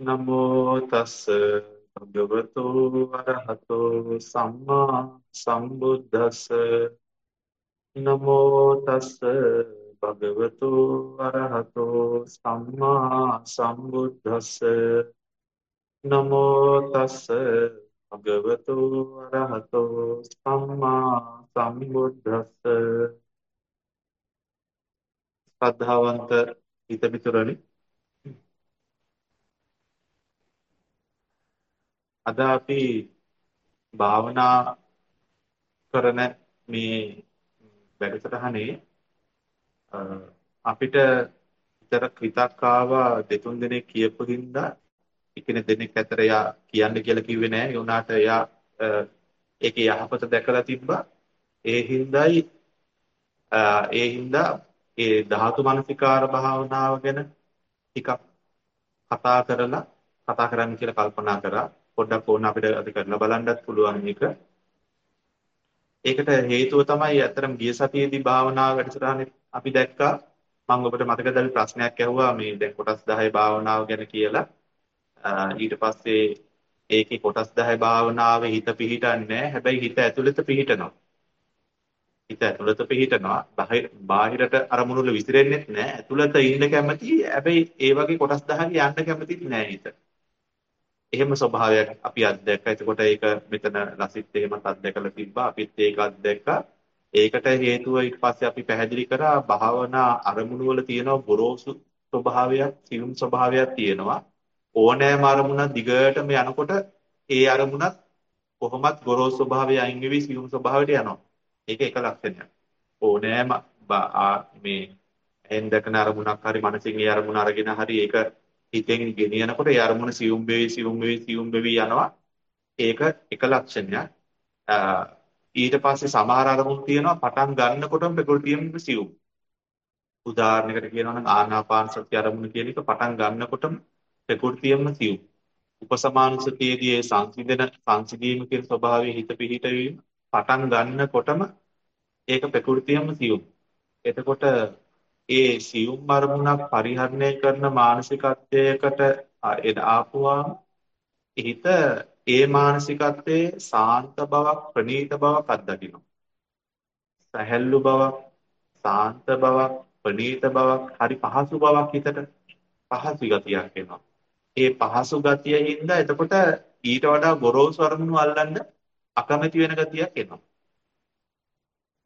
නමෝ තස්ස භගවතු අරහතෝ සම්මා සම්බුද්දස්ස. නමෝ තස්ස භගවතු අරහතෝ සම්මා සම්බුද්දස්ස. නමෝ තස්ස භගවතු අරහතෝ සම්මා සම්බුද්දස්ස. ශ්‍රද්ධාවන්ත හිතමිතුරනි අද අපි භාවනා කරන මේ වැඩසටහනේ අපිට විතර විතක් ආවා දෙතුන් දෙනෙක් කියපු හින්දා එකිනෙක දෙනෙක් අතර එයා කියන්න කියලා කිව්වේ නෑ. ඒ උනාට එයා ඒකේ යහපත දැකලා තිබ්බා. ඒ හින්දායි ඒ හින්දා ඒ ධාතු මනසිකාර භාවනාව ගැන ටිකක් කතා කරලා කතා කරන්න කියලා කල්පනා කරා. පොඩ්ඩක් ඕන අපිට අද කරලා බලන්නත් පුළුවන් එක. ඒකට හේතුව තමයි අතරම ගිය සතියේදී භාවනා වැඩසටහනේ අපි දැක්කා මම ඔබට මතකද අපි ප්‍රශ්නයක් ඇහුවා මේ දැන් කොටස් 10 භාවනාව ගැන කියලා. ඊට පස්සේ ඒකේ කොටස් 10 භාවනාවේ හිත පිහිටන්නේ හැබැයි හිත ඇතුළත පිහිටනවා. හිත ඇතුළත පිහිටනවා. බාහිරට අරමුණු වල විසිරෙන්නේ නැහැ. ඇතුළත ඉන්න කැමති. හැබැයි ඒ වගේ කොටස් 10 යන්න කැමතිත් නැහැ හිත. එහෙම ස්වභාවයක් අපි අත්දැක්කා. එතකොට ඒක මෙතන ලසිත් එහෙමත් අත්දැකලා තිබ්බා. අපිත් ඒක අත්දැක්කා. ඒකට හේතුව ඊට පස්සේ අපි පැහැදිලි කරා භාවනා අරමුණු වල තියෙන ගොරෝසු ස්වභාවයක්, සියුම් ස්වභාවයක් තියෙනවා. ඕනෑම අරමුණක් දිගටම යනකොට ඒ අරමුණත් කොහොමත් ගොරෝසු ස්වභාවය අයින් වෙවි සියුම් ස්වභාවයට යනවා. ඒක එක ලක්ෂණයක්. ඕනෑම මේ එන් දකන අරමුණක් හරි මනසින් ඒ අරමුණ අරගෙන හරි ඒක හිතෙන් ගෙනියනකොට ඒ අරමුණ සියුම් වෙවි සියුම් වෙවි සියුම් වෙවි යනවා. ඒක එක ලක්ෂණයක්. ඊට පස්සේ සමහර අරමුණු තියෙනවා පටන් ගන්නකොටම ප්‍රകൃතියම සියුම්. උදාහරණයකට කියනවා නම් ආනාපාන සති අරමුණ කියන එක පටන් ගන්නකොටම ප්‍රകൃතියම සියුම්. උපසමානුසතියේදී ඒ සංසිඳන සංසිඳීම කියන ස්වභාවය හිත පිහිටවීම පටන් ගන්නකොටම ඒක ප්‍රകൃතියම සියුම්. එතකොට ඒ සියුම් අරමුණක් පරිහරණය කරන මානසිකත්වයකට ආපුවාම හිත ඒ මානසිකත්වයේ සාන්ත බවක් ප්‍රණීත බවක් අත්දකිනවා. සැහැල්ලු බවක්, සාන්ත බවක්, ප්‍රණීත බවක්, හරි පහසු බවක් හිතට පහසු ගතියක් එනවා. ඒ පහසු ගතියින්ද එතකොට ඊට වඩා ගොරෝසු අරමුණු අල්ලන්න අකමැති වෙන ගතියක් එනවා.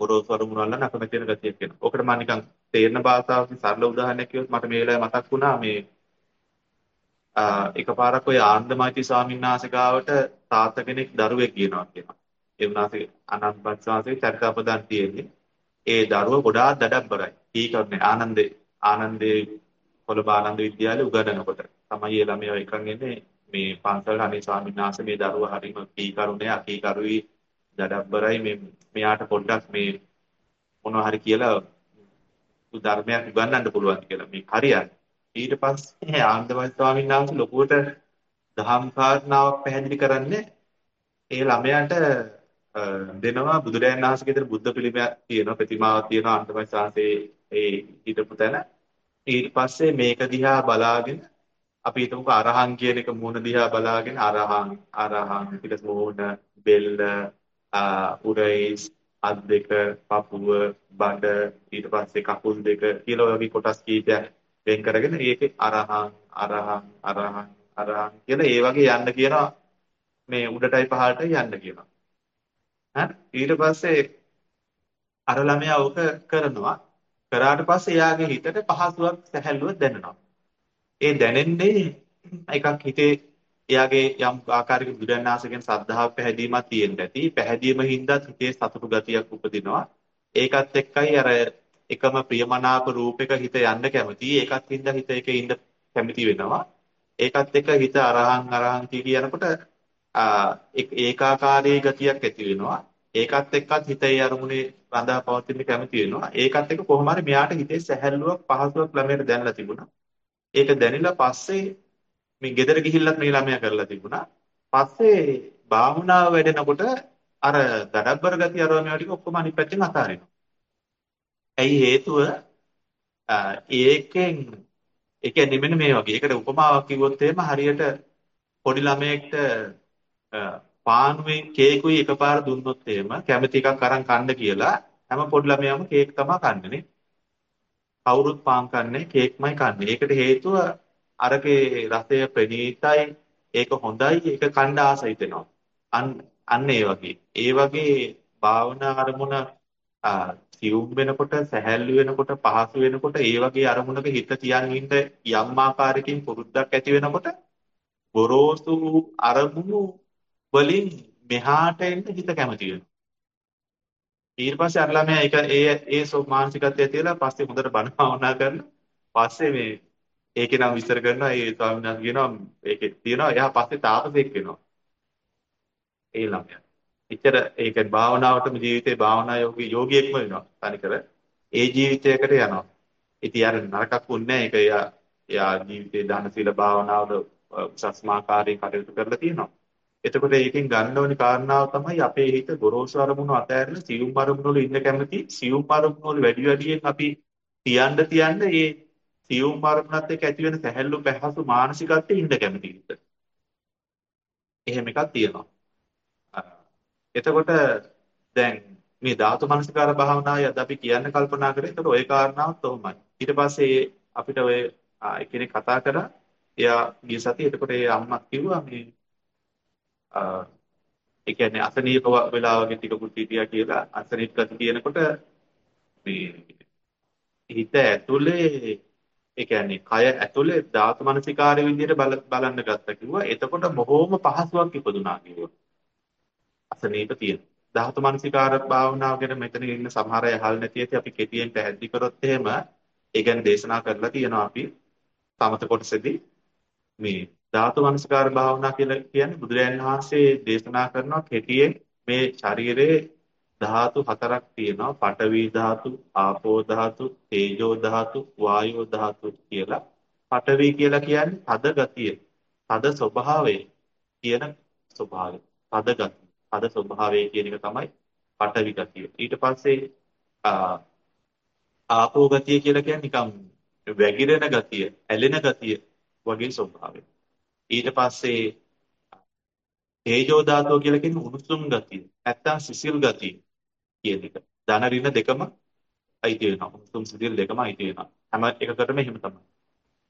ගොරෝසු අරමුණු අල්ලන්න අකමැති වෙන ගතියක් එනවා. ඔකට මම නිකන් තේරෙන භාෂාවකින් සරල උදාහරණයක් කිව්වොත් මට මේ වෙලාවේ මතක් වුණා මේ එකපාරක් ඔය ආන්දමයිති ස්වාමීන් වහන්සේ ගාවට තාත්තා කෙනෙක් දරුවෙක් කියනවා කියනවා. ඒ උන්වහන්සේ අනන්තපත් ස්වාමීන් චරිතාපදන් තියෙන්නේ. ඒ දරුව ගොඩාක් දඩබ්බරයි. කීකරන්නේ ආනන්දේ ආනන්දේ කොළඹ ආනන්ද විද්‍යාලේ උගන්වනකොට තමයි ඒ ළමයා එකන් එන්නේ මේ පන්සල් අනේ ස්වාමීන් වහන්සේ මේ දරුවා හරිම කීකරුනේ අකීකරුයි දඩබ්බරයි මේ මෙයාට පොඩ්ඩක් මේ මොනවා හරි කියලා ධර්මයක් උගන්වන්න පුළුවන් කියලා මේ හරියන්නේ. ඊට පස්සේ ආනන්දමයි ස්වාමීන් වහන්සේ ලොකුවට දහම් කාරණාවක් පැහැදිලි කරන්නේ ඒ ළමයාට දෙනවා බුදුරජාණන් වහන්සේගේ දෙන බුද්ධ පිළිමයක් තියෙනවා ප්‍රතිමාවක් තියෙනවා ආනන්දමයි ස්වාමීන් ඒ හිටපු තැන. ඊට පස්සේ මේක දිහා බලාගෙන අපි හිතමුකෝ අරහං කියන එක මූණ දිහා බලාගෙන අරහං අරහං ඊට මූණ බෙල්ල උරයිස් අත් දෙක පපුව බඩ ඊට පස්සේ කකුල් දෙක කියලා වගේ කොටස් කීපයක් වෙන් කරගෙන ඒකේ අරහං අරහං අරහං අරහං කියලා ඒ වගේ යන්න කියනවා. මේ උඩටයි පහළටයි යන්න කියනවා. හරි ඊට පස්සේ අර ළමයා ඕක කරනවා. කරාට පස්සේ එයාගේ හිතට පහසුවක් සැහැල්ලුවක් දැනෙනවා. ඒ දැනෙන්නේ එකක් හිතේ එයාගේ යම් ආකාරයක බුදුරණාහසගෙන් සද්ධාව පැහැදීමක් තියෙන්න ඇති. පැහැදීම හින්දා හිතේ සතුටු ගතියක් උපදිනවා. ඒකත් එක්කයි අර එකම ප්‍රියමනාප රූපයක හිත යන්න කැමති. ඒකත් හින්දා හිත එකේ ඉන්න කැමති වෙනවා. ඒකත් එක්ක හිත අරහං අරහං කියනකොට ඒකාකාරී ගතියක් ඇති වෙනවා. ඒකත් එක්කත් හිතේ අරමුණේ රඳා පවතින්න කැමති වෙනවා. ඒකත් එක්ක කොහොම හරි මෙයාට හිතේ සැහැල්ලුවක් පහසුවක් ළමයට දැනලා තිබුණා. ඒක දැනිලා පස්සේ මේ ගෙදර ගිහිල්ලත් මේ ළමයා කරලා තිබුණා. පස්සේ භාවනාව වැඩෙනකොට අර දඩබ්බර ගතිය අරව මේවා ටික ඔක්කොම අනිත් පැත්තෙන් අතාරිනවා. ඇයි හේතුව ඒකෙන් ඒ කියන්නේ මෙන්න මේ වගේ. ඒකට උපමාවක් කිව්වොත් එහෙම හරියට පොඩි ළමයෙක්ට පානුවේ කේකුයි එකපාර දුන්නොත් එහෙම කැමති එකක් අරන් කන්න කියලා හැම පොඩි ළමයාම කේක් තමයි කන්නේ නේ. කවුරුත් පාන් කන්නේ කේක්මයි කන්නේ. ඒකට හේතුව අරකේ රසය ප්‍රණීතයි, ඒක හොඳයි, ඒක කන්න ආස හිතෙනවා. අන්න අන්න ඒ වගේ. ඒ වගේ භාවනා අරමුණ සියුම් වෙනකොට, සැහැල්ලු වෙනකොට, පහසු වෙනකොට ඒ වගේ අරමුණක හිත තියන් ඉන්න යම් ආකාරයකින් පුරුද්දක් ඇති වෙනකොට ගොරෝසු අරමුණු වලින් මෙහාට එන්න හිත කැමති වෙනවා. ඊට පස්සේ අර ළමයා ඒක ඒ ඒ මානසිකත්වය තියලා පස්සේ හොඳට බණ භාවනා කරලා පස්සේ මේ ඒකේ නම් විස්තර කරනවා ඒ ස්වාමීන් වහන්සේ කියනවා ඒකේ තියෙනවා එයා පස්සේ තාපසෙක් වෙනවා. ඒ ළමයා. එච්චර ඒක භාවනාවටම ජීවිතේ භාවනා යෝගී යෝගියෙක්ම වෙනවා. තනිකර ඒ ජීවිතයකට යනවා. ඉතින් අර නරකක් වුන්නේ ඒක එයා එයා ජීවිතේ දාන සීල භාවනාවල සස්මාකාරී කටයුතු කරලා තියෙනවා. එතකොට ඒකෙන් ගන්න ඕනි කාරණාව තමයි අපේ හිත ගොරෝසු අරමුණු අතහැරලා සියුම් අරමුණු වල ඉන්න කැමති සියුම් අරමුණු වල වැඩි වැඩියෙන් අපි තියන්න තියන්න ඒ සියුම් අරමුණත් එක්ක ඇති වෙන සැහැල්ලු පහසු මානසිකත්වයේ ඉන්න කැමති හිත. එහෙම එකක් තියෙනවා. එතකොට දැන් මේ ධාතු මනසිකාර භාවනාවයි අද අපි කියන්න කල්පනා කරේ. එතකොට ওই කාරණාවත් ඔහොමයි. ඊට පස්සේ අපිට ඔය එක්කෙනෙක් කතා කරා. එයා ගිය සතියේ එතකොට ඒ අම්මා කිව්වා මේ ඒ කියන්නේ අසනීප වෙලා වගේ ටිකකුත් හිටියා කියලා අසනීප ගති කියනකොට මේ හිත ඇතුලේ ඒ කියන්නේ කය ඇතුලේ ධාතු මනසිකාරය විදිහට බලන්න ගත්තා කිව්වා. එතකොට බොහොම පහසුවක් ඉපදුනා කිව්වා. අසනීප තියෙන. ධාතු මනසිකාර භාවනාව ගැන මෙතන ඉන්න සමහර අය අහල් නැති ඇති අපි කෙටියෙන් පැහැදිලි කරොත් එහෙම ඒ ගැන දේශනා කරලා තියෙනවා අපි සමත කොටසේදී මේ ධාතු මනසකාර භාවනා කියලා කියන්නේ බුදුරජාණන් වහන්සේ දේශනා කරනවා කෙටියෙන් මේ ශරීරයේ ධාතු හතරක් තියෙනවා. පඨවි ධාතු ආපෝ ධාතු තේජෝ ධාතු වායෝ ධාතු කියලා. පඨවි කියලා කියන්නේ තද ගතිය. තද ස්වභාවය කියන ස්වභාවය. තද ගතිය. තද ස්වභාවය කියන එක තමයි පඨවි ගතිය. ඊට පස්සේ ආපෝ ගතිය කියලා කියන්නේ නිකම් වැగిරෙන ගතිය ඇලෙන ගතිය වගේ ස්වභාවය. ඊට පස්සේ තේජෝ ධාතුව කියලා කියන්නේ උණුසුම් ගතිය. නැත්තම් සිසිල් ගතිය. කියන එක. ධන ඍණ දෙකම අයිති වෙනවා. උණුසුම් සිසිල් දෙකම අයිති වෙනවා. හැම එකකටම එහෙම තමයි.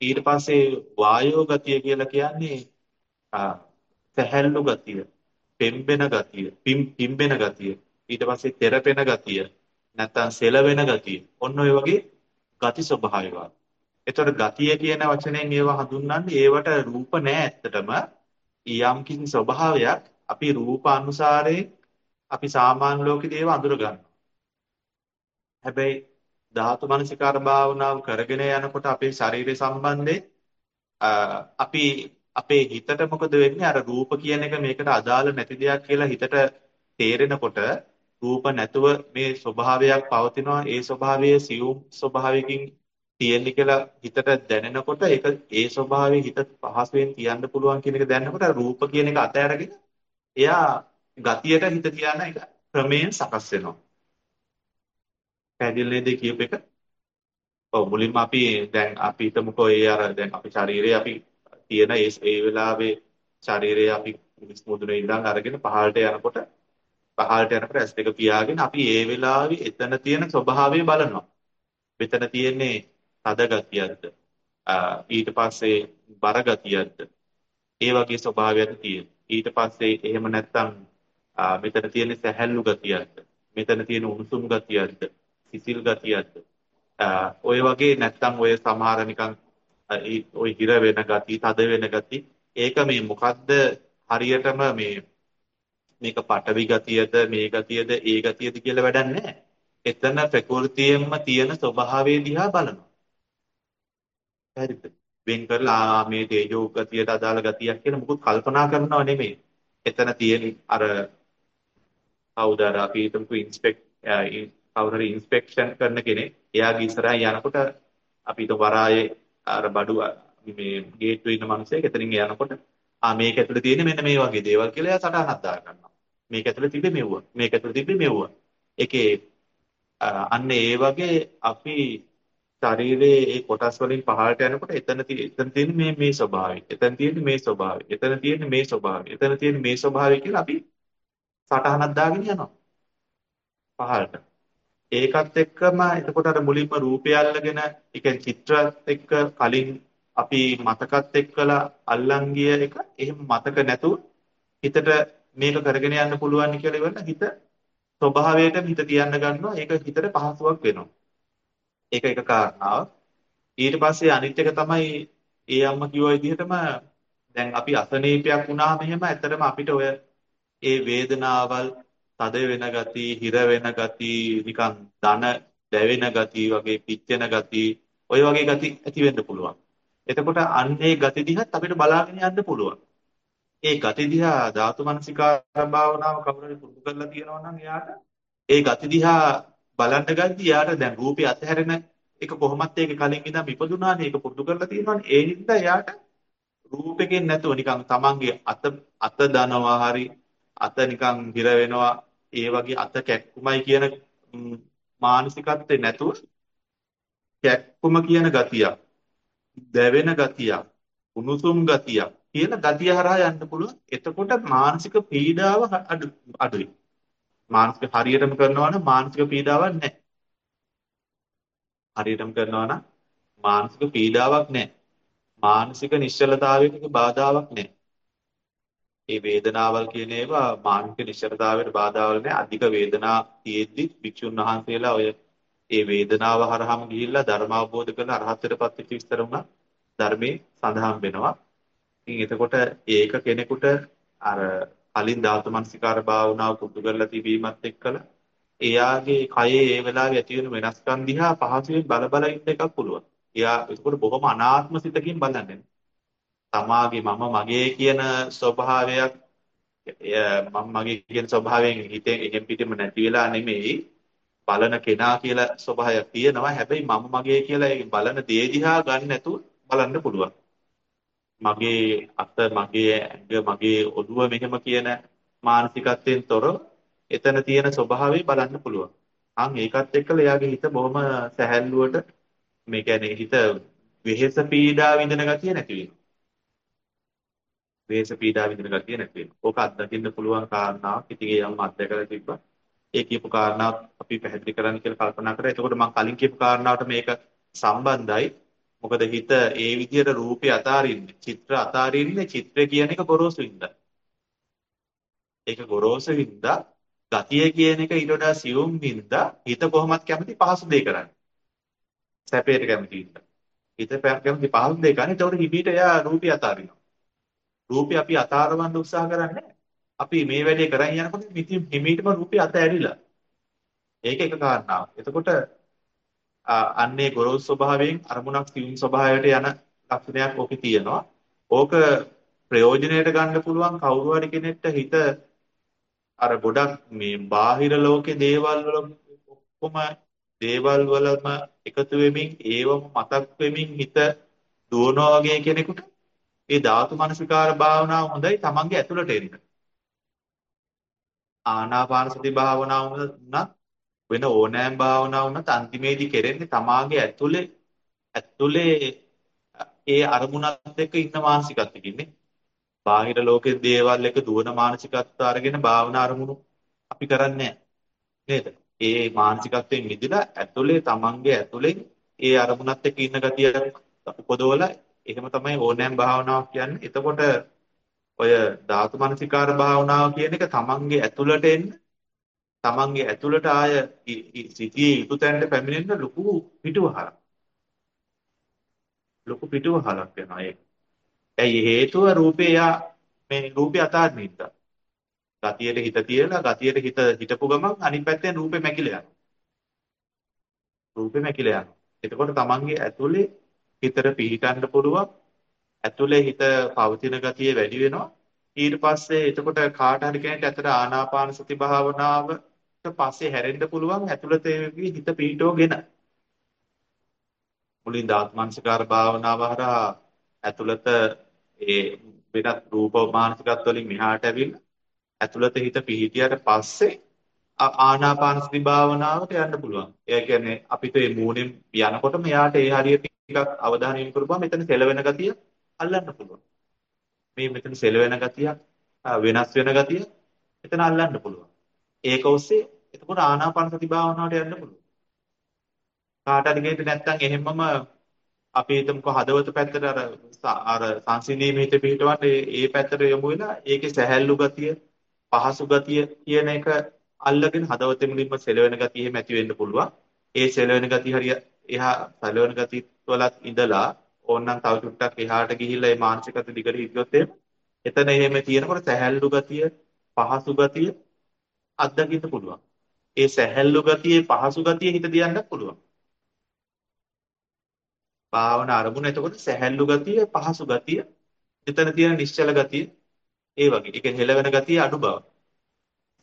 ඊට පස්සේ වායෝ ගතිය කියලා කියන්නේ සැහැල්ලු ගතිය, පෙම්බෙන ගතිය, පිම්බෙන ගතිය. ඊට පස්සේ තෙරපෙන ගතිය, නැත්තම් සෙලවෙන ගතිය. ඔන්න ඔය වගේ ගති ස්වභාවයවත්. එතකොට ගතිය කියන වචනයෙන් ඒවා හඳුන්වන්නේ ඒවට රූප නෑ ඇත්තටම. යම් කිසි ස්වභාවයක් අපි රූප අනුසාරයෙන් අපි සාමාන්‍ය ලෝකෙදී ඒවා අඳුර ගන්නවා. හැබැයි ධාතු මනසිකාර භාවනාව කරගෙන යනකොට අපේ ශරීරය සම්බන්ධයෙන් අපි අපේ හිතට මොකද වෙන්නේ අර රූප කියන එක මේකට අදාළ නැති දෙයක් කියලා හිතට තේරෙනකොට රූප නැතුව මේ ස්වභාවයක් පවතිනවා ඒ ස්වභාවයේ සියුම් ස්වභාවයකින් තියෙන්නේ කියලා හිතට දැනෙනකොට ඒක ඒ ස්වභාවයෙන් හිත පහසුවෙන් තියන්න පුළුවන් කියන එක දැනනකොට රූප කියන එක අතහැරගෙන එයා ගතියට හිත තියන එක ක්‍රමයෙන් සකස් වෙනවා. පැහැදිලි නේද කියප එක? ඔව් මුලින්ම අපි දැන් අපි හිතමුකෝ ඒ අර දැන් අපි ශරීරයේ අපි තියෙන ඒ ඒ වෙලාවේ ශරීරයේ අපි මිනිස් මුදුනේ ඉඳන් අරගෙන පහළට යනකොට පහළට යනකොට ඇස් දෙක පියාගෙන අපි ඒ වෙලාවේ එතන තියෙන ස්වභාවය බලනවා. මෙතන තියෙන්නේ තද ගතියක්ද ඊට පස්සේ බර ගතියක්ද ඒ වගේ ස්වභාවයක් තියෙන ඊට පස්සේ එහෙම නැත්නම් මෙතන තියෙන සැහැල්ලු ගතියක්ද මෙතන තියෙන උණුසුම් ගතියක්ද සිසිල් ගතියක්ද ඔය වගේ නැත්නම් ඔය සමහර නිකන් ඔය හිර වෙන ගති තද වෙන ගති ඒක මේ මොකද්ද හරියටම මේ මේක පටවි ගතියද මේ ගතියද ඒ ගතියද කියලා වැඩක් නැහැ. එතන ප්‍රകൃතියෙන්ම තියෙන ස්වභාවය දිහා බලනවා. හරිද? වෙන් කරලා මේ තේජෝ ගතියට අදාළ ගතියක් කියලා මුකුත් කල්පනා කරනව නෙමෙයි. එතන තියෙන අර කවුද අර අපි හිතමු ඉන්ස්පෙක්ට් කවුරු හරි ඉන්ස්පෙක්ෂන් කරන කෙනෙක් එයාගේ ඉස්සරහින් යනකොට අපි හිත වරායේ අර බඩු මේ ගේට්ටුවේ ඉන්න මිනිස්සෙක් එතනින් යනකොට ආ මේක ඇතුලේ තියෙන්නේ මෙන්න මේ වගේ දේවල් කියලා එයා සටහනක් දා ගන්නවා. මේක ඇතුලේ තිබ්බේ මෙව්ව. මේක ඇතුලේ තිබ්බේ මෙව්ව. ඒකේ අන්න ඒ වගේ අපි ශරීරයේ ඒ කොටස් වලින් පහළට යනකොට එතන එතන තියෙන මේ මේ ස්වභාවය. එතන තියෙන මේ ස්වභාවය. එතන තියෙන මේ ස්වභාවය. එතන තියෙන මේ ස්වභාවය කියලා අපි සටහනක් දාගෙන යනවා. පහළට. ඒකත් එක්කම එතකොට අර මුලින්ම රූපය අල්ලගෙන ඒ කියන්නේ චිත්‍රات එක්ක කලින් අපි මතකත් එක්කලා අල්ලන් ගිය එක එහෙම මතක නැතුව හිතට මේක කරගෙන යන්න පුළුවන් කියලා ඉවරන හිත ස්වභාවයට හිත තියන්න ගන්නවා ඒක හිතට පහසුවක් වෙනවා ඒක එක කාරණාවක් ඊට පස්සේ අනිත් එක තමයි ඒ අම්මා කිව්ව විදිහටම දැන් අපි අසනීපයක් වුණාම එහෙම ඇත්තටම අපිට ඔය ඒ වේදනාවල් තද වෙන ගති, හිර වෙන ගති, නිකන් දන දැවෙන ගති වගේ පිච්චෙන ගති, ඔය වගේ ගති ඇති වෙන්න පුළුවන්. එතකොට අන්නේ ගති දිහත් අපිට බලාගෙන යන්න පුළුවන්. ඒ ගති දිහා ධාතු මනසිකාර භාවනාව කවුරුහරි පුරුදු කරලා තියෙනවා නම් එයාට ඒ ගති දිහා බලන්න ගද්දි එයාට දැන් රූපේ අතහැරෙන එක කොහොමත් ඒක කලින් ඉඳන් ඉපදුනානේ ඒක පුරුදු කරලා තියෙනවානේ ඒ හින්දා එයාට රූපෙකින් නැතුව නිකන් තමන්ගේ අත අත දනවා හරි අත නිකන් හිර වෙනවා ඒ වගේ අත කැක්කුමයි කියන මානසිකත්වේ නැතුව කැක්කුම කියන ගතියක් දැවෙන ගතියක් උණුසුම් ගතියක් කියන ගතිය හරහා යන්න පුළුවන්. එතකොට මානසික පීඩාව අඩුයි. මානසික හරියටම කරනවා නම් මානසික පීඩාවක් නැහැ. හරියටම කරනවා නම් මානසික පීඩාවක් නැහැ. මානසික නිශ්චලතාවයක බාධාවක් නැහැ. ඒ වේදනාවල් කියන ඒවා මානසික නිශ්චලතාවයට බාධාවල් නැහැ. අධික වේදනා තියෙද්දි භික්ෂුන් වහන්සේලා ඔය ඒ වේදනාව හරහාම ගිහිල්ලා ධර්ම අවබෝධ කරලා අරහත්ත්වයටපත් වෙච්ච විස්තර වුණා ධර්මයේ සඳහන් වෙනවා. ඉතින් එතකොට ඒක කෙනෙකුට අර කලින් ධාතු මනසිකාර භාවනාව පුරුදු කරලා තිබීමත් එක්කලා එයාගේ කයේ ඒ වෙලාවේ ඇති වෙන වෙනස්කම් දිහා පහසුවෙන් බල බල ඉන්න එකක් පුළුවන්. එයා එතකොට බොහොම අනාත්ම සිතකින් බලන්නේ. තමාගේ මම මගේ කියන ස්වභාවයක් මම මගේ කියන ස්වභාවයෙන් හිතෙන් එහෙම් පිටින්ම නැති වෙලා නෙමෙයි බලන කෙනා කියලා ස්වභාවයක් තියෙනවා. හැබැයි මම මගේ කියලා ඒ බලන දේ දිහා ගන්න නැතුව බලන්න පුළුවන්. මගේ අත මගේ ඇඟ මගේ ඔළුව මෙහෙම කියන මානසිකත්වයෙන් තොර එතන තියෙන ස්වභාවය බලන්න පුළුවන්. අන් ඒකත් එක්කලා එයාගේ හිත බොහොම සැහැල්ලුවට මේ කියන්නේ හිත වෙහෙස පීඩා විඳින ගතිය නැති වෙනවා. වේස පීඩා විඳින ගතිය නැති වෙනවා. ඕක අත්දකින්න පුළුවන් කාරණාවක්. ඉතින් ඒ යම් අත්දැකලා තිබ්බා. ඒ කියපු කාරණාව අපි පැහැදිලි කරන්න කියලා කල්පනා කරා. එතකොට මම කලින් කියපු කාරණාවට මේක සම්බන්ධයි. මොකද හිත ඒ විදිහට රූපේ අතාරින්නේ, චිත්‍ර අතාරින්නේ චිත්‍රය කියන එක ගොරෝසු වින්දා. ඒක ගොරෝසු වින්දා ගතිය කියන එක ඊට වඩා සියුම් වින්දා හිත කොහොමත් කැමති පහසු දෙයක් කරන්නේ. සැපයට කැමති වින්දා. හිත කැමති පහසු දෙයක් කරන්නේ. ඒතකොට හිමීට එයා රූපය අතාරිනවා. රූපේ අපි අතාරවන්න උත්සාහ කරන්නේ අපි මේ වැඩේ කරන් යනකොට ඉතින් හිමීටම රූපේ අත ඇරිලා. ඒක එක කාරණාවක්. එතකොට අන්නේ ගොරෝසු ස්වභාවයෙන් අරමුණක් සිවින් ස්වභාවයට යන ලක්ෂණයක් ඔකේ තියෙනවා. ඕක ප්‍රයෝජනයට ගන්න පුළුවන් කවුරු හරි කෙනෙක්ට හිත අර ගොඩක් මේ බාහිර ලෝකේ දේවල් වල ඔක්කොම දේවල් වලම එකතු වෙමින් ඒවම මතක් වෙමින් හිත දුවනවා වගේ කෙනෙකුට ඒ ධාතු මනසිකාර භාවනාව හොඳයි තමන්ගේ ඇතුළට එන්න. ආනාපාන සති භාවනාව වුණත් වෙන ඕනෑම භාවනාව වුණත් අන්තිමේදී කෙරෙන්නේ තමාගේ ඇතුලේ ඇතුලේ ඒ අරමුණත් එක්ක ඉන්න මානසිකත්වකින්නේ. බාහිර ලෝකේ දේවල් එක දුවන මානසිකත්ව අරගෙන භාවනා අරමුණු අපි කරන්නේ නේද? ඒ මානසිකත්වයෙන් මිදලා ඇතුලේ තමන්ගේ ඇතුලෙන් ඒ අරමුණත් එක්ක ඉන්න ගතිය උපදවලා එහෙම තමයි ඕනෑම භාවනාවක් කියන්නේ. එතකොට ඔය ධාතු මනසිකාර භාවනාව කියන එක තමන්ගේ ඇතුළට එන්න තමන්ගේ ඇතුළට ආය සිටියේ යුතු තැනට පැමිණෙන්න ලොකු පිටුවහලක්. ලොකු පිටුවහලක් වෙනවා ඒක. ඇයි හේතුව රූපේ යා මේ රූපේ අතාරින්න ඉඳලා. ගතියට හිත තියලා ගතියට හිත හිටපු ගමන් අනිත් පැත්තෙන් රූපේ මැකිලා යනවා. රූපේ මැකිලා යනවා. එතකොට තමන්ගේ ඇතුලේ හිතට පිහිටන්න පුළුවන්. ඇතුලේ හිත පවතින ගතිය වැඩි වෙනවා. ඊට පස්සේ එතකොට කාට හරි කෙනෙක් ඇතර ආනාපාන සති භාවනාවට පස්සේ හැරෙන්න පුළුවන් ඇතුළතේ හිත පිහිටවගෙන. මුලින් දාත්මංසකාර භාවනාව හරහා ඇතුළත ඒ වෙනත් රූප මානසිකත්ව වලින් මෙහාට ඇවිල්ලා ඇතුළත හිත පිහිටියට පස්සේ ආනාපාන සති භාවනාවට යන්න පුළුවන්. ඒ කියන්නේ අපිට මේ මූණෙන් යනකොට මෙයාට ඒ හරිය ටිකක් අවධානය යොමු කරපුවම මෙතන සෙලවෙන ගතිය අල්ලන්න පුළුවන්. මේ මෙතන සෙලවෙන ගතිය වෙනස් වෙන ගතිය එතන අල්ලන්න පුළුවන්. ඒක ඔස්සේ එතකොට ආනාපාන සති භාවනාවට යන්න පුළුවන්. කාට හරි ගෙන්න නැත්නම් එහෙමම අපි හිතමුකෝ හදවත පැත්තට අර අර සංසිඳීමේ හිත පිහිටවන්නේ ඒ පැත්තට යොමු වෙලා ඒකේ සැහැල්ලු ගතිය පහසු ගතිය කියන එක අල්ලගෙන හදවතේ මුලින්ම සෙලවෙන ගතිය එහෙම ඇති වෙන්න පුළුවන්. ඒ සෙලවෙන ගතිය හරිය එහා සෙලවෙන ගතිය වලත් ඉඳලා ඕනනම් තව චුට්ටක් එහාට ගිහිල්ලා මේ මානසිකත දිගට හිටියොත් එතන එහෙම තියෙනකොට සැහැල්ලු ගතිය පහසු ගතිය අත්දකින්න පුළුවන්. ඒ සැහැල්ලු ගතියේ පහසු ගතිය හිත දියන්නත් පුළුවන්. භාවනා අරමුණ එතකොට සැහැල්ලු ගතිය පහසු ගතිය එතන තියෙන නිශ්චල ගතිය ඒ වගේ. ඒක හෙලවෙන ගතිය අඩු බව.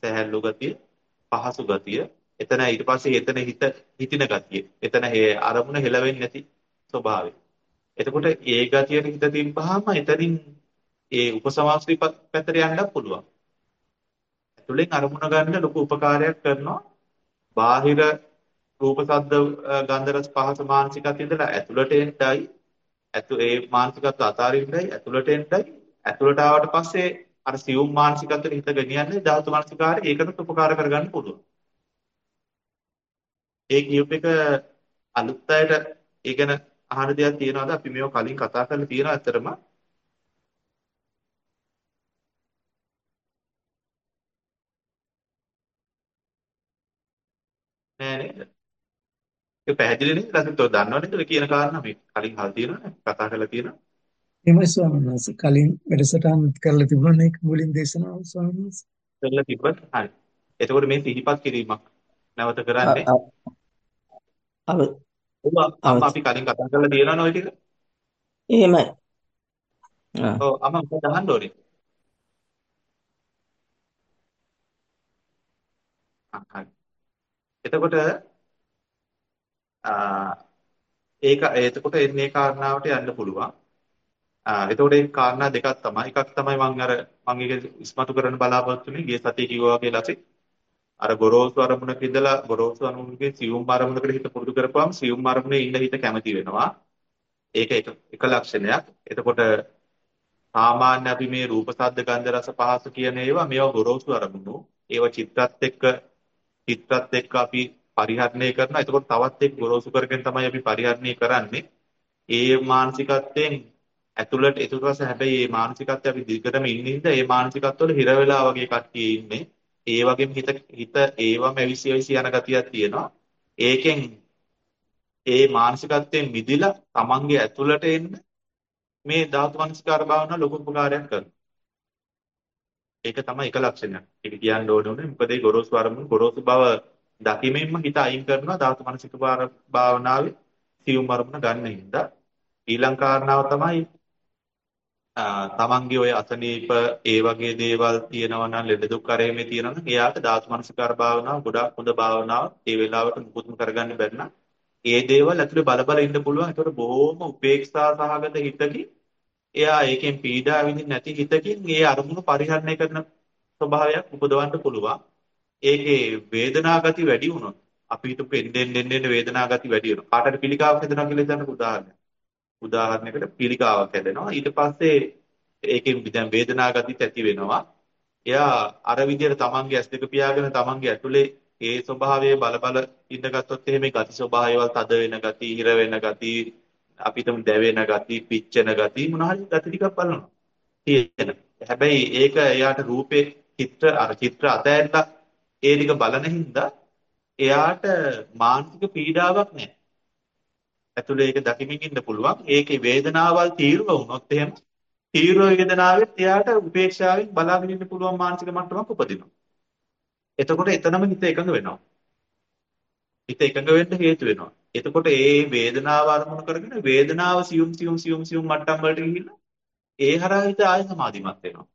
සැහැල්ලු ගතිය පහසු ගතිය එතන ඊට පස්සේ එතන හිත හිතින ගතිය. එතන අරමුණ හෙලවෙන්නේ නැති ස්වභාවය. එතකොට ඒ ගතියට හිත තිබ්බහම එතනින් ඒ උපසමාස්ත්‍රි පැත්තට යන්නත් පුළුවන්. ඇතුලෙන් අරමුණ ගන්න ලොකු උපකාරයක් කරනවා. බාහිර රූප ශබ්ද ගන්ධ රස පහස මානසිකත් ඉඳලා ඇතුළට එන්නයි ඇතු ඒ මානසිකත්ව අතාරින්නයි ඇතුළට එන්නයි ඇතුළට ආවට පස්සේ අර සියුම් මානසිකත්වෙට හිත ගෙනියන්නේ ධාතු මානසිකාරය ඒකට උපකාර කරගන්න පුළුවන්. ඒ කියුප් එක අලුත් අයට ඒ ගැන අහන දෙයක් තියෙනවද අපි මේව කලින් කතා කරලා තියෙනවා ඇත්තටම නෑ නේද ඒක පැහැදිලි නේද? රසිත ඔය දන්නව නේද? ඔය කියන කාරණා මේ කලින් හල් තියෙනවනේ. කතා කරලා තියෙනවා. එහෙමයි ස්වාමීන් වහන්සේ. කලින් වැඩසටහන් කරලා තිබුණා ඒක මුලින් දේශනාව ස්වාමීන් වහන්සේ. කරලා තිබ්බත් හරි. එතකොට මේ සිහිපත් කිරීමක් නැවත කරන්නේ. අව ඔව් අපි කලින් කතා කරලා තියෙනවනේ ඔය ටික. එහෙමයි. ඔව් අම මොකද අහන්න ඕනේ? හරි. එතකොට ඒක එතකොට එන්නේ කාරණාවට යන්න පුළුවන්. එතකොට ඒ කාරණා දෙකක් තමයි. එකක් තමයි මම අර මම ඒක ඉස්මතු කරන්න බලාපොරොත්තු වෙන්නේ ගිය සතියේ කිව්වා වගේ ලසි. අර ගොරෝසු අරමුණක ඉඳලා ගොරෝසු අරමුණකේ සියුම් අරමුණකට හිත පුරුදු කරපුවාම සියුම් අරමුණේ ඉන්න හිත කැමති වෙනවා. ඒක එක එක ලක්ෂණයක්. එතකොට සාමාන්‍ය අපි මේ රූප ශබ්ද ගන්ධ රස පහස කියන ඒවා මේවා ගොරෝසු අරමුණු. ඒවා චිත්තත් එක්ක චිත්තත් එක්ක අපි පරිහරණය කරනවා. එතකොට තවත් එක් ගොරෝසු කරගෙන තමයි අපි පරිහරණය කරන්නේ. ඒ මානසිකත්වයෙන් ඇතුළට ඊට පස්සේ හැබැයි මේ මානසිකත්වය අපි දිගටම ඉන්නින්ද ඒ මානසිකත්වවල හිර වෙලා වගේ කට්ටිය ඉන්නේ. ඒ වගේම හිත හිත ඒවම ඇවිසි ඇවිසි යන ගතියක් තියෙනවා. ඒකෙන් ඒ මානසිකත්වයෙන් මිදිලා තමන්ගේ ඇතුළට එන්න මේ ධාතු මනස්කාර භාවනාව ලොකු උපකාරයක් කරනවා. ඒක තමයි එක ලක්ෂණයක්. ඒක කියන්න ඕනේ මොකද ඒ ගොරෝසු අරමුණු ගොරෝසු බව දකිමින්ම හිත අයින් කරනවා ධාතු මනසික භාවනාවේ සියුම් අරමුණ ගන්න හින්දා ඊළඟ කාරණාව තමයි තමන්ගේ ඔය අසනීප ඒ වගේ දේවල් තියෙනවා නම් ලෙඩ දුක් කරේමේ තියෙනවා නම් එයාට ධාතු මනසිකාර භාවනාව ගොඩාක් හොඳ භාවනාවක් ඒ වෙලාවට මුකුත්ම කරගන්න බැරි නම් ඒ දේවල් ඇතුලේ බල බල ඉන්න පුළුවන් ඒකට බොහොම උපේක්ෂා සහගත හිතකින් එයා ඒකෙන් පීඩා විඳින්න නැති හිතකින් ඒ අරමුණු පරිහරණය කරන ස්වභාවයක් උපදවන්න පුළුවන් ඒකේ වේදනා ගති වැඩි වුණොත් අපි හිතපු එන්නෙන් එන්නෙන් වේදනා ගති වැඩි වෙනවා. කාටට පිළිකාවක් හැදෙනවා කියලා හිතන්න උදාහරණයක්. උදාහරණයකට පිළිකාවක් හැදෙනවා. ඊට පස්සේ ඒකෙන් දැන් වේදනා ගතිත් ඇති වෙනවා. එයා අර විදිහට තමන්ගේ ඇස් දෙක පියාගෙන තමන්ගේ ඇතුලේ ඒ ස්වභාවය බල බල ඉඳගත්තොත් එහෙම ගති ස්වභාවයවල් තද වෙන ගති, හිර වෙන ගති, අපිටම දැවෙන ගති, පිච්චෙන ගති මොනවා හරි ගති ටිකක් බලනවා. තියෙන. හැබැයි ඒක එයාට රූපේ චිත්‍ර අර චිත්‍ර අතෑරලා ඒ ටික බලන හින්දා එයාට මානසික පීඩාවක් නැහැ. ඇතුලේ ඒක දකිමින් ඉන්න පුළුවන්. ඒකේ වේදනාවල් තීව්‍ර වුණොත් එහෙම තීව්‍ර වේදනාවෙත් එයාට උපේක්ෂාවෙන් බලාගෙන ඉන්න පුළුවන් මානසික මට්ටමක් උපදිනවා. එතකොට එතනම හිත එකඟ වෙනවා. හිත එකඟ වෙන්න හේතු වෙනවා. එතකොට ඒ වේදනාව අරමුණු කරගෙන වේදනාව සියුම් සියුම් සියුම් සියුම් මට්ටම් වලට ගිහිල්ලා ඒ හරහා හිත ආය සමාධිමත් වෙනවා.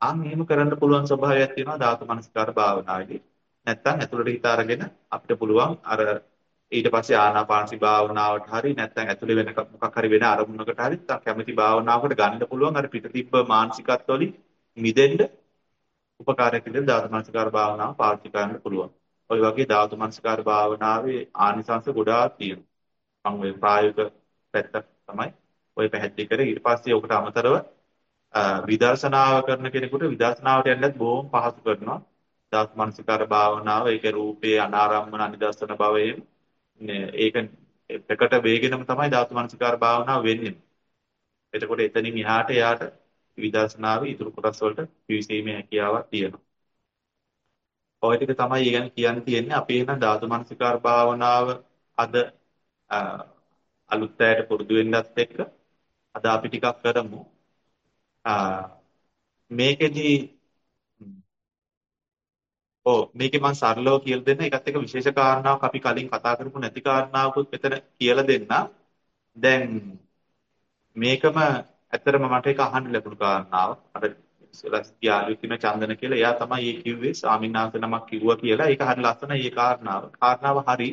අන්න එහෙම කරන්න පුළුවන් ස්වභාවයක් තියෙනවා ධාතු මනස්කාර භාවනාවේදී. නැත්තම් ඇතුළට හිත අරගෙන අපිට පුළුවන් අර ඊට පස්සේ ආනාපානසි භාවනාවට හරි නැත්නම් ඇතුළේ වෙන මොකක් හරි වෙන අරමුණකට හරි කැමැති භාවනාවකට ගන්න පුළුවන් අර පිට තිබ්බ මානසිකත්වවලින් මිදෙන්න උපකාරයක් විදිහට ධාතු මනසිකාර භාවනාව පාවිච්චි කරන්න පුළුවන්. ඔය වගේ ධාතු මනසිකාර භාවනාවේ ආනිසංශ ගොඩාක් තියෙනවා. මම ඔය ප්‍රායෝගික පැත්ත තමයි ඔය පැහැදිලි කරේ. ඊට පස්සේ ඔකට අමතරව විදර්ශනාව කරන කෙනෙකුට විදර්ශනාවට යන්නත් බොහොම පහසු කරනවා. ධාතු මනසිකාර භාවනාව ඒක රූපේ අනාරම්මන අනිදර්ශන භවයෙන් ඒක ප්‍රකට වේගෙනම තමයි ධාතු මනසිකාර භාවනාව වෙන්නේ. එතකොට එතනින් එහාට එයාට විදර්ශනාවේ ඉතුරු කොටස් වලට පිවිසීමේ හැකියාවක් තියෙනවා. ඔය ටික තමයි ඊගෙන කියන්න තියෙන්නේ අපි එන ධාතු මනසිකාර භාවනාව අද අලුත් අයට පුරුදු වෙන්නත් එක්ක අද අපි ටිකක් කරමු. මේකෙදි ඔව් මේකේ මම සරලව කියලා දෙන්න ඒකත් එක විශේෂ කාරණාවක් අපි කලින් කතා කරපු නැති කාරණාවකුත් මෙතන කියලා දෙන්න. දැන් මේකම ඇත්තටම මට ඒක අහන්න ලැබුණු කාරණාවක්. අර ඉස්සෙල්ලා යාළුවෙක් ඉන්න චන්දන කියලා එයා තමයි ඒ කිව්වේ ස්වාමීන් වහන්සේ නමක් කිව්වා කියලා. ඒක හරි ලස්සනයි ඒ කාරණාව. කාරණාව හරි.